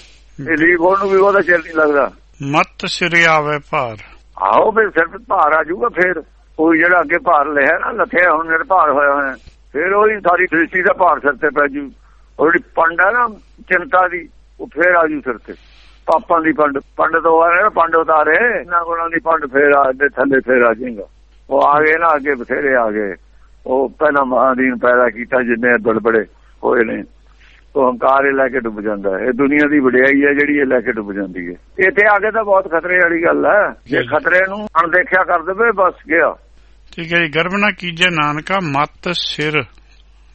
ਇਹ ਲੀਗ ਨੂੰ ਵੀ ਉਹਦਾ ਚਿਰ ਨਹੀਂ ਲੱਗਦਾ। ਮਤ ਸਿਰੇ ਆਵੇ ਭਾਰ। ਆਓ ਫਿਰ ਸਿਰ ਭਾਰ ਆ ਜਾਊਗਾ ਫਿਰ ਕੋਈ ਜਿਹੜਾ ਅੱਗੇ ਭਾਰ ਲਿਆ ਨਾ ਲੱਥਿਆ ਹੁਣ ਮੇਰੇ ਭਾਰ ਹੋਇਆ ਹੋਇਆ। ਫਿਰ ਉਹਦੀ ਸਾਰੀ ਦ੍ਰਿਸ਼ਟੀ ਦਾ ਭਾਰ ਸਿਰ ਤੇ ਪੈ ਜੂ। ਉਹਦੀ ਪੰਡ ਹੈ ਨਾ ਚਿੰਤਾ ਦੀ ਉਹ ਫੇਰ ਆ ਜੂ ਸਿਰ ਤੇ। ਪਾਪਾਂ ਦੀ ਪੰਡ ਪੰਡ ਤੋਂ ਆ ਰਿਹਾ ਪੰਡ ਉਤਾਰੇ ਨਾ ਗੁਣਾਂ ਦੀ ਪੰਡ ਫੇਰ ਆ ਦੇ ਥੱਲੇ ਫੇਰ ਆ ਜਾਏਗਾ। ਉਹ ਆ ਗਏ ਨਾ ਅੱਗੇ ਬਥੇਰੇ ਆ ਗਏ। ਉਹ ਪਹਿਲਾਂ ਮਹਾਦੀਨ ਪੈਦਾ ਕੀਤਾ ਜਿੰਨੇ ਬੜਬੜੇ ਹੋਏ ਨੇ। ਉਹ ਹੰਕਾਰ ਲੈ ਕੇ ਡੁੱਬ ਜਾਂਦਾ ਹੈ। ਇਹ ਦੁਨੀਆ ਦੀ ਵਡਿਆਈ ਹੈ ਜਿਹੜੀ ਇਹ ਲੈ ਕੇ ਡੁੱਬ ਜਾਂਦੀ ਹੈ। ਇੱਥੇ ਆ ਕੇ ਤਾਂ ਬਹੁਤ ਖਤਰੇ ਵਾਲੀ ਗੱਲ ਹੈ। ਜੇ ਖਤਰੇ ਨੂੰ ਅਣਦੇਖਿਆ ਕਰ ਦੇਵੇ ਬਸ ਗਿਆ। ਠੀਕ ਹੈ ਜੀ। ਗਰਭ ਨਾ ਕੀਜੇ ਨਾਨਕਾ ਮਤ ਸਿਰ।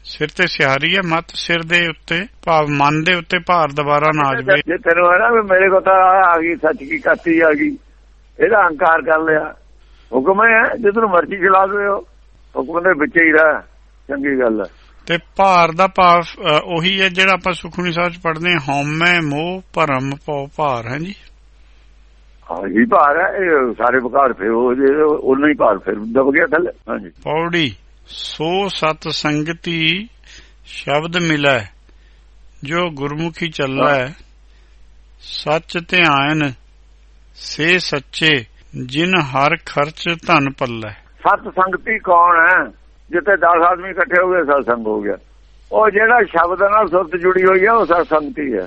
ਸਿਰ ਤੇ ਸਿਹਾਰੀ ਹੈ ਮਤ ਸਿਰ ਦੇ ਉੱਤੇ ਭਾਵ ਮਨ ਦੇ ਉੱਤੇ ਭਾਰ ਦੁਬਾਰਾ ਨਾ ਆ ਜਾਵੇ। ਜੇ ਤੈਨੂੰ ਹੈ ਨਾ ਮੇਰੇ ਕੋਲ ਤਾਂ ਆ ਗਈ ਸੱਚ ਕੀ ਕਾਤੀ ਆ ਗਈ। ਇਹਦਾ ਹੰਕਾਰ ਕਰ ਲਿਆ। ਹੁਕਮ ਹੈ ਜਿੱਦੋਂ ਮਰਜ਼ੀ ਚਲਾ ਦਿਓ ਹੁਕਮ ਦੇ ਵਿੱਚ ਹੀ ਰਹਿ। ਚੰਗੀ ਗੱਲ ਹੈ। ਤੇ ਭਾਰ ਦਾ ਭਾਵ ਉਹੀ ਹੈ ਜਿਹੜਾ ਆਪਾਂ ਸੁਖਮਨੀ ਸਾਹਿਬ ਚ ਪੜ੍ਹਦੇ ਹਾਂ। ਹਉਮੈ ਮੋਹ ਭਰਮ ਪਉ ਭਾਰ ਹੈ ਜੀ? ਹਾਂ ਜੀ ਭਾਰ ਹੈ। ਇਹ ਸਾਰੇ ਵਿਕਾਰ ਫੇਰ ਹੋ ਜੇ ਉਹਨਾਂ ਹੀ ਭਾਰ ਫਿਰ ਦਬ ਗਿਆ ਥੱਲੇ। ਹਾਂਜੀ। ਪੌੜੀ ਸੋ ਸਤ ਸੰਗਤੀ ਸ਼ਬਦ ਮਿਲੈ ਜੋ ਗੁਰਮੁਖੀ ਚੱਲੈ। ਸੱਚ ਧਿਆਨ ਸੇ ਸੱਚੇ ਜਿਨ ਹਰ ਖਰਚ ਧਨ ਪੱਲੇ। ਸਤ ਸੰਗਤੀ ਕੌਣ ਹੈ? ਜਿੱਥੇ 10 ਆਦਮੀ ਇਕੱਠੇ ਹੋ ਗਏ, ਸਤਸੰਗ ਹੋ ਗਿਆ। ਉਹ ਜਿਹੜਾ ਸ਼ਬਦ ਨਾਲ ਸੁਰਤ ਜੁੜੀ ਹੋਈ ਹੈ ਉਹ ਸਤਸੰਗਤੀ ਹੈ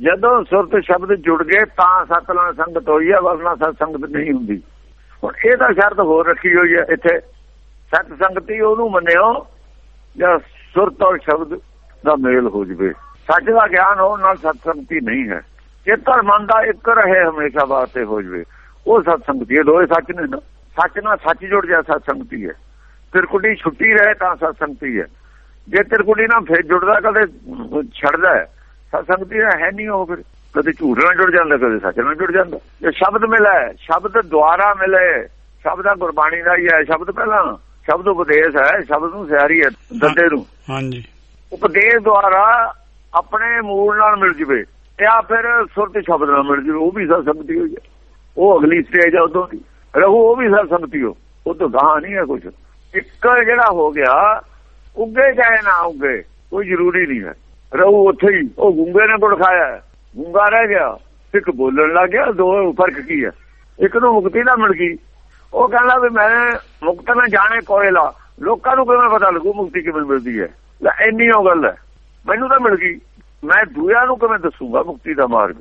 ਜਦੋਂ ਸੁਰਤ ਸ਼ਬਦ ਜੁੜ ਗਏ, ਤਾਂ ਸਤ ਨਾਲ ਸੰਗਤ ਹੋਈ ਹੈ ਵਰਨਾ ਸਤਸੰਗਤ ਨਹੀਂ ਹੁੰਦੀ। ਹੁਣ ਇਹ ਤਾਂ ਸ਼ਰਤ ਹੋਰ ਰੱਖੀ ਹੋਈ ਹੈ ਇੱਥੇ। ਸਤ ਸੰਗਤੀ ਉਹਨੂੰ ਮੰਨਿਓ, ਜਾਂ ਸੁਰਤ ਔਰ ਸ਼ਬਦ ਦਾ ਮੇਲ ਹੋ ਜਵੇ। ਸੱਚ ਦਾ ਗਿਆਨ ਹੋਣ ਨਾਲ ਸਤ ਸੰਗਤੀ ਨਹੀਂ ਹੈ। ਚੇਤਨ ਮਨ ਦਾ ਇੱਕ ਰਹੇ ਹਮੇਸ਼ਾ ਵਾਸਤੇ ਹੋ ਜਵੇ, ਉਹ ਸਤ ਸੰਗਤੀ ਹੈ। ਦੋਏ ਸੱਚ ਨੇ ਸੱਚ ਨਾਲ ਸੱਚ ਜੁੜ ਜਾ ਸਤ ਸੰਗਤੀ ਹੈ। ਤਿਰਕੁੜੀ ਛੁੱਟੀ ਰਹੇ ਤਾਂ ਸਤ ਸੰਗਤੀ ਹੈ। ਜੇ ਤਿਰਕੁੜੀ ਨਾਲ ਫੇਰ ਜੁੜਦਾ ਕਦੇ ਛੱਡਦਾ ਸਤ ਸੰਗਤੀ ਹੈ ਨਹੀਂ ਉਹ ਫਿਰ। ਕਦੇ ਝੂਠ ਨਾਲ ਜੁੜ ਜਾਂਦਾ ਕਦੇ ਸੱਚ ਨਾਲ ਜੁੜ ਜਾਂਦਾ। ਜੇ ਸ਼ਬਦ ਮਿਲੇ ਸ਼ਬਦ ਦੁਆਰਾ ਮਿਲੇ ਸ਼ਬਦ ਗੁਰਬਾਣੀ ਦਾ ਹੀ ਹੈ ਸ਼ਬਦ ਪਹਿਲਾਂ। ਸ਼ਬਦ ਉਪਦੇਸ਼ ਹੈ ਸ਼ਬਦ ਨੂੰ ਸਿਆਰੀ ਹੈ ਦੰਦੇ ਨੂੰ। ਹਾਂਜੀ। ਉਪਦੇਸ਼ ਦੁਆਰਾ ਆਪਣੇ ਮੂਲ ਨਾਲ ਮਿਲ ਜਵੇ ਜਾਂ ਫਿਰ ਸੁਰਤ ਸ਼ਬਦ ਨਾਲ ਮਿਲ ਜਵੇ ਉਹ ਵੀ ਸਤ ਸੰਗਤੀ ਹੋਈ ਹੈ। ਉਹ ਅਗਲੀ ਸਟੇਜ ਹੈ ਉਦੋਂ ਦੀ। ਰਹੂ ਉਹ ਵੀ ਸਤ ਸੰਗਤੀ ਹੋ। ਉਹ ਤੋਂ ਗਾਹ ਨਹੀਂ ਹੈ ਕੁਝ ਇੱਕ ਜਿਹੜਾ ਹੋ ਗਿਆ, ਉੱਗੇ ਜਾਏ ਨਾ ਉੱਗੇ, ਕੋਈ ਜ਼ਰੂਰੀ ਨਹੀਂ ਹੈ। ਰਹੂ ਉੱਥੇ ਹੀ, ਉਹ ਗੁੰਗੇ ਨੇ ਗੁੜ ਖਾਇਆ ਗੁੰਗਾ ਰਹਿ ਗਿਆ ਇੱਕ ਬੋਲਣ ਲੱਗ ਗਿਆ ਦੋ ਫ਼ਰਕ ਕੀ ਹੈ? ਇੱਕ ਨੂੰ ਮੁਕਤੀ ਨਾ ਮਿਲ ਗਈ। ਉਹ ਕਹਿੰਦਾ ਵੀ ਮੈਂ ਮੁਕਤ ਨਾ ਜਾਣੇ ਕੋਇਲਾ ਲੋਕਾਂ ਨੂੰ ਕਿਵੇਂ ਪਤਾ ਲੱਗੂ ਮੁਕਤੀ ਕਿਵੇਂ ਮਿਲਦੀ ਹੈ? ਲੈ, ਇੰਨੀ ਉਹ ਗੱਲ ਹੈ। ਮੈਨੂੰ ਤਾਂ ਮਿਲ ਗਈ। ਮੈਂ ਦੂਜਿਆਂ ਨੂੰ ਕਿਵੇਂ ਦੱਸੂਗਾ ਮੁਕਤੀ ਦਾ ਮਾਰਗ?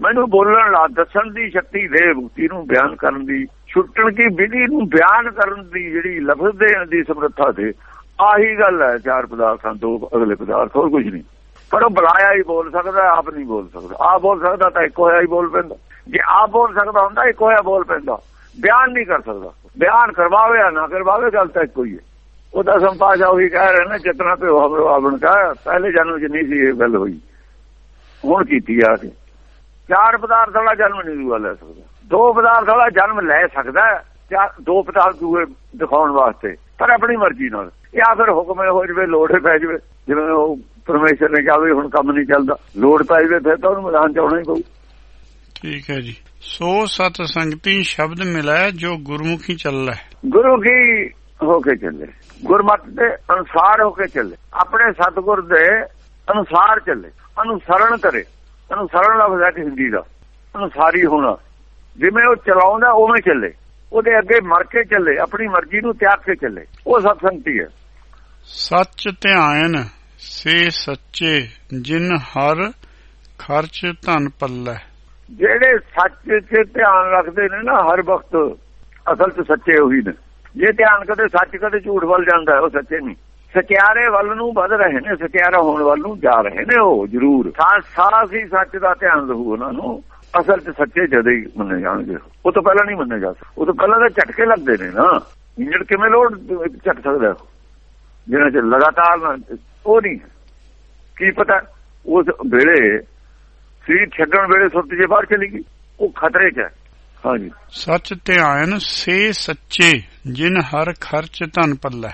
ਮੈਨੂੰ ਬੋਲਣ ਲਾ, ਦੱਸਣ ਦੀ ਸ਼ਕਤੀ ਦੇ ਮੁਕਤੀ ਨੂੰ ਬਿਆਨ ਕਰਨ ਦੀ ਛੁੱਟਣ ਦੀ ਵਿਧੀ ਨੂੰ ਬਿਆਨ ਕਰਨ ਦੀ ਜਿਹੜੀ ਲਫ਼ਜ਼ ਦੇਣ ਦੀ ਸਮਰੱਥਾ ਤੇ ਆਹੀ ਗੱਲ ਹੈ, ਚਾਰ ਪਦਾਰਥਾਂ ਤੋਂ ਅਗਲੇ ਪਦਾਰਥ, ਹੋਰ ਕੁਝ ਨਹੀਂ। ਪਰ ਉਹ ਬੁਲਾਇਆ ਹੀ ਬੋਲ ਸਕਦਾ, ਆਪ ਨਹੀਂ ਬੋਲ ਸਕਦਾ। ਆਪ ਬੋਲ ਸਕਦਾ ਤਾਂ ਇੱਕ ਹੋਇਆ ਹੀ ਬੋਲ ਪੈਂਦਾ। ਜੇ ਆਪ ਬੋਲ ਸਕਦਾ ਹੁੰਦਾ, ਇੱਕ ਹੋਇਆ ਬੋਲ ਪੈਂਦਾ। ਬਿਆਨ ਨਹੀਂ ਕਰ ਸਕਦਾ। ਬਿਆਨ ਕਰਵਾਵੇ ਨਾ ਕਰਵਾਵੇ, ਗੱਲ ਤਾਂ ਇੱਕੋ ਹੀ ਹੈ। ਉਹਦਾ ਸੰਪਾਸ਼ਾ ਉਹੀ ਕਹਿ ਰਹੇ ਨੇ ਚਿਤਨਾ ਤੇ ਹਮਰੋ ਆਵਣ ਕਾ, ਪਹਿਲੇ ਜਨਮ ਚ ਨਹੀਂ ਸੀ ਇਹ ਗੱਲ ਹੋਈ। ਹੁਣ ਕੀਤੀ ਆ ਕੇ। ਚਾਰ ਪਦਾਰਥ ਵਾਲਾ ਜਨਮ ਨਹੀਂ ਦੂਆ ਲੈ ਸਕਦਾ। ਦੋ ਪਦਾਰਥ ਵਾਲਾ ਜਨਮ ਲੈ ਸਕਦਾ ਚਾਰ ਦੋ ਪਦਾਰਥ ਦੂਏ ਦਿਖਾਉਣ ਵਾਸਤੇ ਪਰ ਆਪਣੀ ਮਰਜ਼ੀ ਨਾਲ। ਜਾਂ ਫਿਰ ਹੁਕਮ ਹੋ ਜਵੇ ਲੋੜ ਪੈ ਜਵੇ ਜਿਵੇਂ ਉਹ ਪਰਮੇਸ਼ਰ ਨੇ ਕਿਹਾ ਵੀ ਹੁਣ ਕੰਮ ਨਹੀਂ ਚੱਲਦਾ। ਲੋੜ ਪੈ ਜਵੇ ਫਿਰ ਤਾਂ ਉਹਨੂੰ ਮੈਦਾਨ ਚ ਆਉਣਾ ਹੀ ਪਊ। ਠੀਕ ਹੈ ਜੀ। ਸੋ ਸਤ ਸੰਗਤੀ ਸ਼ਬਦ ਮਿਲਿਆ ਜੋ ਗੁਰਮੁਖੀ ਚੱਲੈ ਗੁਰੂ ਕੀ ਹੋ ਕੇ ਚੱਲੇ। ਗੁਰਮਤ ਦੇ ਅਨੁਸਾਰ ਹੋ ਕੇ ਚੱਲੇ। ਆਪਣੇ ਸਤਿਗੁਰ ਦੇ ਅਨੁਸਾਰ ਚੱਲੇ। ਅਨੁਸਰਣ ਕਰੇ। ਅਨੁਸਰਣ ਲਫ਼ਜ਼ ਹੈ ਹਿੰਦੀ ਦਾ। ਅਨੁਸਾਰੀ ਹੋਣਾ। ਜਿਵੇਂ ਉਹ ਚਲਾਉਂਦਾ ਉਵੇਂ ਚੱਲੇ। ਉਹਦੇ ਅੱਗੇ ਮਰ ਕੇ ਚੱਲੇ ਆਪਣੀ ਮਰਜ਼ੀ ਨੂੰ ਤਿਆਗ ਕੇ ਚੱਲੇ। ਉਹ ਸਤ ਸੰਗਤੀ ਹੈ। ਸੱਚ ਧਿਆਨ ਸੇ ਸੱਚੇ ਜਿਨ ਹਰ ਖਰਚ ਧਨ ਪੱਲੇ। ਜਿਹੜੇ ਸੱਚ 'ਚ ਧਿਆਨ ਰੱਖਦੇ ਨੇ ਨਾ ਹਰ ਵਕਤ ਅਸਲ 'ਚ ਸੱਚੇ ਉਹੀ ਨੇ। ਜੇ ਧਿਆਨ ਕਦੇ ਸੱਚ ਕਦੇ ਝੂਠ ਵੱਲ ਜਾਂਦਾ ਉਹ ਸੱਚੇ ਨਹੀਂ। ਸਚਿਆਰੇ ਵੱਲ ਨੂੰ ਵੱਧ ਰਹੇ ਨੇ ਸਚਿਆਰਾ ਹੋਣ ਵੱਲ ਨੂੰ ਜਾ ਰਹੇ ਨੇ ਉਹ ਜ਼ਰੂਰ। ਸਾਰਾ ਸੀ ਸੱਚ ਦਾ ਧਿਆਨ ਰਹੂ ਉਹਨਾਂ ਨੂੰ। ਅਸਲ 'ਚ ਸੱਚੇ ਜਦੇ ਹੀ ਮੰਨੇ ਜਾਣਗੇ। ਉਹ ਤੋਂ ਪਹਿਲਾਂ ਨਹੀਂ ਮੰਨੇ ਜਾ ਉਹ ਤੋਂ ਪਹਿਲਾਂ ਤਾਂ ਝਟਕੇ ਲੱਗਦੇ ਨੇ ਨਾ। ਇੰਜਣ ਕਿਵੇਂ ਲੋਡ ਝਟ ਸਕਦਾ ਜਿਹਨਾਂ 'ਚ ਲਗਾਤਾਰ ਉਹ ਨਹੀਂ। ਕੀ ਪਤਾ ਉਸ ਵੇਲੇ ਸਰੀਰ ਛੱਡਣ ਵੇਲੇ ਸੁਰਤ ਜੇ ਬਾਹਰ ਚਲੀ ਗਈ। ਉਹ ਖਤਰੇ 'ਚ ਹੈ। ਹਾਂਜੀ। ਸੱਚ ਧਿਆਨ ਸੇ ਸੱਚੇ ਜਿਨ ਹਰ ਖਰਚ ਧਨ ਪੱਲੇ।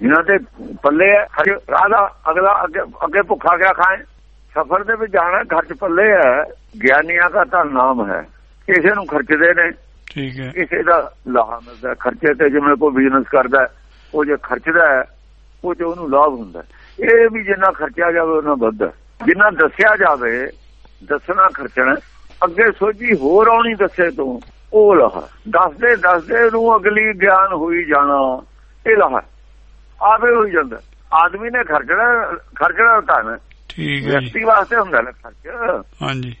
ਜਿਨ੍ਹਾਂ ਦੇ ਪੱਲੇ ਰਾਦਾ ਅਗਲਾ ਅੱਗੇ ਅੱਗੇ ਭੁੱਖਾ ਗਿਆ ਖਾਏ? ਸਫਰ ਦੇ ਵਿੱਚ ਜਾਣਾ ਖਰਚ ਪੱਲੇ ਹੈ ਗਿਆਨੀਆਂ ਦਾ ਤਾਂ ਨਾਮ ਹੈ। ਕਿਸੇ ਨੂੰ ਖਰਚਦੇ ਨੇ। ਠੀਕ ਹੈ। ਕਿਸੇ ਦਾ ਲਾਭ ਮਿਲਦਾ ਖਰਚੇ ਤੇ ਜਿਵੇਂ ਕੋਈ ਬਿਜ਼ਨਸ ਕਰਦਾ ਉਹ ਜੇ ਖਰਚਦਾ ਹੈ ਉਹ ਤੇ ਉਹਨੂੰ ਲਾਭ ਹੁੰਦਾ ਇਹ ਵੀ ਜਿੰਨਾ ਖਰਚਿਆ ਜਾਵੇ ਉਹਨਾਂ ਵੱਧ ਜਿੰਨਾ ਦੱਸਿਆ ਜਾਵੇ ਦੱਸਣਾ ਖਰਚਣਾ ਅੱਗੇ ਸੋਝੀ ਹੋਰ ਆਉਣੀ ਦੱਸੇ ਤੋਂ ਉਹ ਲਾਹ। ਦੱਸਦੇ ਦੱਸਦੇ ਨੂੰ ਅਗਲੀ ਗਿਆਨ ਹੋਈ ਜਾਣਾ ਇਹ ਲਾਹ। ਆਪੇ ਹੋਈ ਜਾਂਦਾ। ਆਦਮੀ ਨੇ ਖਰਚਣਾ ਖਰਚਣਾ ਨਾ ਠੀਕ ਹੈ ਜੀ। ਵਿਅਕਤੀ ਵਾਸਤੇ ਹੁੰਦਾ ਨਾ ਖਰਚ। ਹਾਂਜੀ।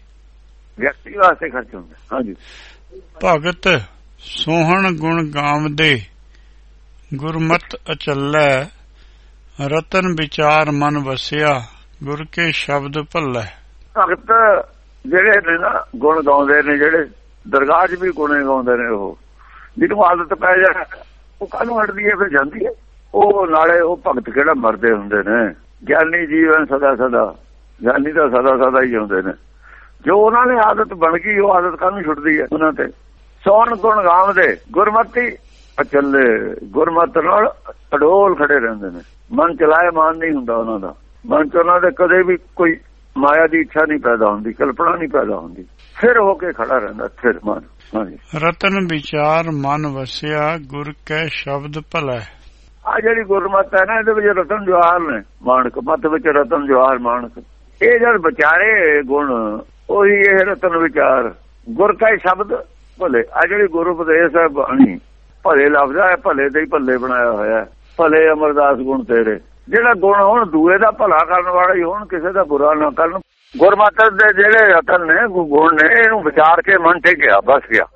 ਵਿਅਕਤੀ ਵਾਸਤੇ ਖਰਚ ਹੁੰਦਾ ਹਾਂਜੀ। ਭਗਤ ਸੋਹਣ ਗੁਣ ਗਾਵਦੇ ਗੁਰਮਤ ਅਚੱਲੈ ਰਤਨ ਵਿਚਾਰ ਮਨ ਵਸਿਆ ਗੁਰ ਕੇ ਸ਼ਬਦ ਭੱਲੈ। ਭਗਤ ਜਿਹੜੇ ਨੇ ਨਾ ਗੁਣ ਗਾਉਂਦੇ ਨੇ ਜਿਹੜੇ ਦਰਗਾਹ 'ਚ ਵੀ ਗੁਣੇ ਗਾਉਂਦੇ ਨੇ ਉਹ ਜਿਹਨੂੰ ਆਦਤ ਪੈ ਜਾਏ ਉਹ ਕਾਹਨੂੰ ਹਟਦੀ ਹੈ ਫਿਰ ਜਾਂਦੀ ਹੈ। ਉਹ ਨਾਲੇ ਉਹ ਭਗਤ ਕਿਹੜਾ ਮਰਦੇ ਹੁੰਦੇ ਨੇ? ਗਿਆਨੀ ਜੀਵਨ ਸਦਾ ਸਦਾ, ਗਿਆਨੀ ਦਾ ਸਦਾ ਸਦਾ ਹੀ ਜਿਉਂਦੇ ਨੇ। ਜੋ ਉਹਨਾਂ ਨੇ ਆਦਤ ਬਣ ਗਈ, ਉਹ ਆਦਤ ਕਾਹਨੂੰ ਛੁੱਟਦੀ ਹੈ ਉਹਨਾਂ ਤੇ? ਸੋਹਣ ਗੁਣ ਗਾਉਂਦੇ ਗੁਰਮਤੀ ਅਚੱਲੇ, ਗੁਰਮਤ ਨਾਲ ਅਡੋਲ ਖੜੇ ਰਹਿੰਦੇ ਨੇ। ਮਨ ਚਲਾਏ ਮਾਨ ਨਹੀਂ ਹੁੰਦਾ ਉਹਨਾਂ ਦਾ। ਮਨ ਚ ਉਹਨਾਂ ਦੇ ਕਦੇ ਵੀ ਕੋਈ ਮਾਇਆ ਦੀ ਇੱਛਾ ਨਹੀਂ ਪੈਦਾ ਹੁੰਦੀ, ਕਲਪਨਾ ਨਹੀਂ ਪੈਦਾ ਹੁੰਦੀ। ਫਿਰ ਹੋ ਕੇ ਖੜਾ ਰਹਿੰਦਾ, ਫਿਰ ਮਨ। ਹਾਂਜੀ। ਰਤਨ ਵਿਚਾਰ ਮਨ ਵਸਿਆ, ਗੁਰ ਕੈ ਸ਼ਬਦ ਭਲਾ। ਆ ਜਿਹੜੀ ਗੁਰਮਤ ਹੈ ਨਾ, ਇਹਦੇ ਵਿੱਚ ਰਤਨ ਜਵਾਹਰ ਨੇ ਮਾਨਕ ਮਤ ਵਿੱਚ ਰਤਨ ਜਵਾਹਰ ਮਾਨਕ ਇਹ ਜਦ ਵਿਚਾਰੇ ਗੁਣ, ਉਹੀ ਇਹ ਰਤਨ ਵਿਚਾਰ। ਗੁਰ ਕੈ ਸ਼ਬਦ, ਭਲੇ। ਆ ਜਿਹੜੀ ਗੁਰੂ ਉਪਦੇਸ਼ ਹੈ ਬਾਣੀ, ਭਲੇ ਲਫ਼ਜ਼ ਹੈ, ਭਲੇ ਦੇ ਹੀ ਭੱਲੇ ਬਣਾਇਆ ਹੋਇਆ ਭਲੇ ਅਮਰਦਾਸ ਗੁਣ ਤੇਰੇ। ਜਿਹੜਾ ਗੁਣ ਹੋਣ ਦੂਏ ਦਾ ਭਲਾ ਕਰਨ ਵਾਲਾ ਹੀ ਹੋਣ, ਕਿਸੇ ਦਾ ਬੁਰਾ ਨਾ ਕਰਨ। ਗੁਰਮਤਿ ਦੇ ਜਿਹੜੇ ਰਤਨ ਨੇ ਗੁਣ ਨੇ, ਇਹਨੂੰ ਵਿਚਾਰ ਕੇ ਮਨ ਤੇ ਗਿਆ ਬਸ ਗਿਆ।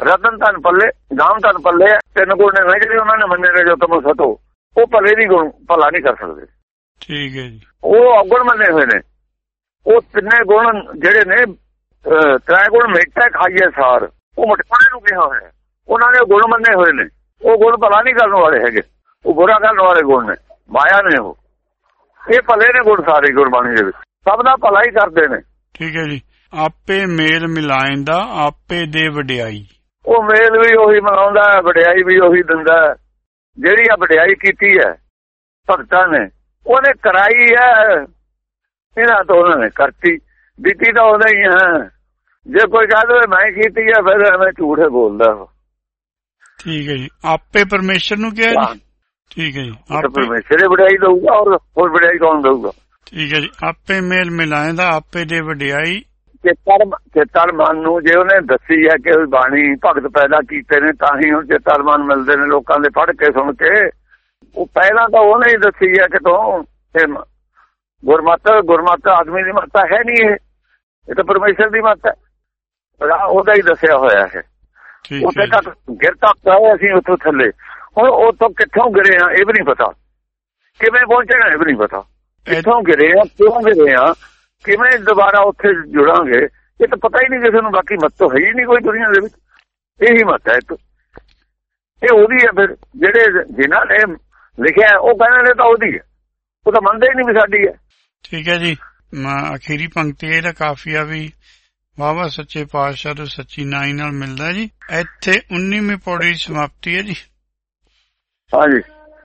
ਰਤਨ ਤਨ ਪੱਲੇ ਨਾਮ ਤਨ ਪੱਲੇ ਤਿੰਨ ਗੁਣ ਨੇ ਜਿਹੜੇ ਉਹਨਾਂ ਨੇ ਮੰਨੇ ਨੇ ਜੋ ਤਮ ਸਤੋ। ਉਹ ਭਲੇ ਦੀ ਗੁਣ ਭਲਾ ਨਹੀਂ ਕਰ ਸਕਦੇ। ਠੀਕ ਹੈ ਜੀ। ਉਹ ਅਗੁਣ ਮੰਨੇ ਹੋਏ ਨੇ। ਉਹ ਤਿੰਨੇ ਗੁਣ ਜਿਹੜੇ ਨੇ ਤ੍ਰੈ ਗੁਣ ਮੇਟਾ ਖਾਈਏ ਸਾਰ। ਉਹ ਮਟਕਾਣੇ ਨੂੰ ਕਿਹਾ ਹੋਇਆ ਉਹਨਾਂ ਨੇ ਗੁਣ ਮੰਨੇ ਹੋਏ ਨੇ। ਉਹ ਗੁਣ ਭਲਾ ਨਹੀਂ ਕਰਨ ਵਾਲੇ ਹੈਗੇ। ਉਹ ਬੁਰਾ ਕਰਨ ਵਾਲੇ ਗੁਣ ਨੇ। ਮਾਇਆ ਨੇ ਉਹ। ਇਹ ਭਲੇ ਨੇ ਗੁਣ ਸਾਰੇ ਗੁਰਬਾਣੀ ਦੇ ਵਿੱਚ ਸਭ ਦਾ ਭਲਾ ਹੀ ਕਰਦੇ ਨੇ। ਠੀਕ ਹੈ ਜੀ। ਆਪੇ ਮੇਲ ਮਿਲਾਇੰਦਾ ਆਪੇ ਦੇ ਵਡਿਆਈ। ਉਹ ਮੇਲ ਵੀ ਉਹੀ ਮਨਾਉਂਦਾ ਹੈ ਵਡਿਆਈ ਵੀ ਉਹੀ ਦਿੰਦਾ ਹੈ। ਜਿਹੜੀ ਆ ਵਡਿਆਈ ਕੀਤੀ ਹੈ ਭਗਤਾਂ ਨੇ ਉਹਨੇ ਕਰਾਈ ਹੈ। ਇਹਨਾਂ ਤੋਂ ਉਹਨਾਂ ਨੇ ਕਰਤੀ। ਦਿੱਤੀ ਤਾਂ ਉਹਦਾ ਹੀ ਹੈ। ਜੇ ਕੋਈ ਕਹਦੇ ਮੈਂ ਕੀਤੀ ਹੈ ਫਿਰ ਐਵੇਂ ਝੂਠੇ ਬੋਲਦਾ ਠੀਕ ਹੈ ਜੀ। ਆਪੇ ਪਰਮੇਸ਼ਰ ਨੂੰ ਕਿਹਾ ਜੀ? ਠੀਕ ਹੈ ਜੀ। ਆਪੇ ਪਰਮੇਸ਼ਰ ਹੀ ਵਡਿਆਈ ਦਊਗਾ ਔਰ ਹੋਰ ਵਡਿਆਈ ਕੌਣ ਦਊਗਾ? ਠੀਕ ਹੈ ਜੀ। ਆਪੇ ਮੇਲ ਮਿਲਾਇੰਦਾ ਆਪੇ ਦੇ ਵਡਿਆਈ ਚੇਤਰ ਚੇਤਰ ਮਨ ਨੂੰ ਜੇ ਉਹਨੇ ਦੱਸੀ ਹੈ ਕਿ ਬਾਣੀ ਭਗਤ ਪੈਦਾ ਕੀਤੇ ਨੇ ਤਾਂ ਹੀ ਹੁਣ ਚੇਤਰ ਮਨ ਮਿਲਦੇ ਨੇ ਲੋਕਾਂ ਦੇ ਪੜ੍ਹ ਕੇ ਸੁਣ ਕੇ। ਉਹ ਪਹਿਲਾਂ ਤਾਂ ਉਹਨੇ ਹੀ ਦੱਸੀ ਹੈ ਕਿ ਤੋਂ ਗੁਰਮਤ ਗੁਰਮਤ ਆਦਮੀ ਦੀ ਮਤ ਹੈ ਨਹੀਂ ਇਹ। ਇਹ ਤਾਂ ਪਰਮੇਸ਼ਰ ਦੀ ਮਤ ਹੈ। ਉਹਦਾ ਹੀ ਦੱਸਿਆ ਹੋਇਆ ਹੈ ਉੱਥੇ ਤੱਕ ਗਿਰਤਾ ਪਿਆ ਅਸੀਂ ਉੱਥੋਂ ਥੱਲੇ। ਹੁਣ ਉੱਥੋਂ ਕਿੱਥੋਂ ਗਿਰੇ ਆ ਇਹ ਵੀ ਨਹੀਂ ਪਤਾ। ਕਿਵੇਂ ਪਹੁੰਚਣਾ ਇਹ ਵੀ ਨਹੀਂ ਪਤਾ। ਇੱਥੋਂ ਗਿਰੇ ਆ ਕਿਉਂ ਗਿਰੇ ਆ? ਕਿਵੇਂ ਦੁਬਾਰਾ ਉੱਥੇ ਜੁੜਾਂਗੇ ਇਹ ਤਾਂ ਪਤਾ ਹੀ ਨਹੀਂ ਕਿਸੇ ਨੂੰ ਬਾਕੀ ਮਤ ਤਾਂ ਹੈ ਹੀ ਨਹੀਂ ਕੋਈ ਦੁਨੀਆ ਦੇ ਵਿੱਚ। ਇਹੀ ਮਤ ਹੈ ਇਹ ਉਹਦੀ ਹੈ ਫਿਰ ਜਿਹੜੇ ਜਿਨ੍ਹਾਂ ਨੇ ਲਿਖਿਆ ਉਹ ਕਹਿੰਦੇ ਨੇ ਤਾਂ ਉਹਦੀ ਹੈ। ਉਹ ਤਾਂ ਮੰਨਦੇ ਹੀ ਨਹੀਂ ਵੀ ਸਾਡੀ ਹੈ। ਠੀਕ ਹੈ ਜੀ। ਮੈਂ ਅਖੀਰੀ ਪੰਕਤੀ ਹੈ ਇਹਦਾ ਕਾਫੀਆ ਵੀ ਵਾਵਾ ਸੱਚੇ ਪਾਤਸ਼ਾਹ ਤੋਂ ਸੱਚੀ ਨਾਈ ਨਾਲ ਮਿਲਦਾ ਜੀ। ਇੱਥੇ 19ਵੀਂ ਪੌੜੀ ਸਮਾਪਤੀ ਹੈ ਜੀ। ਹਾਂਜੀ।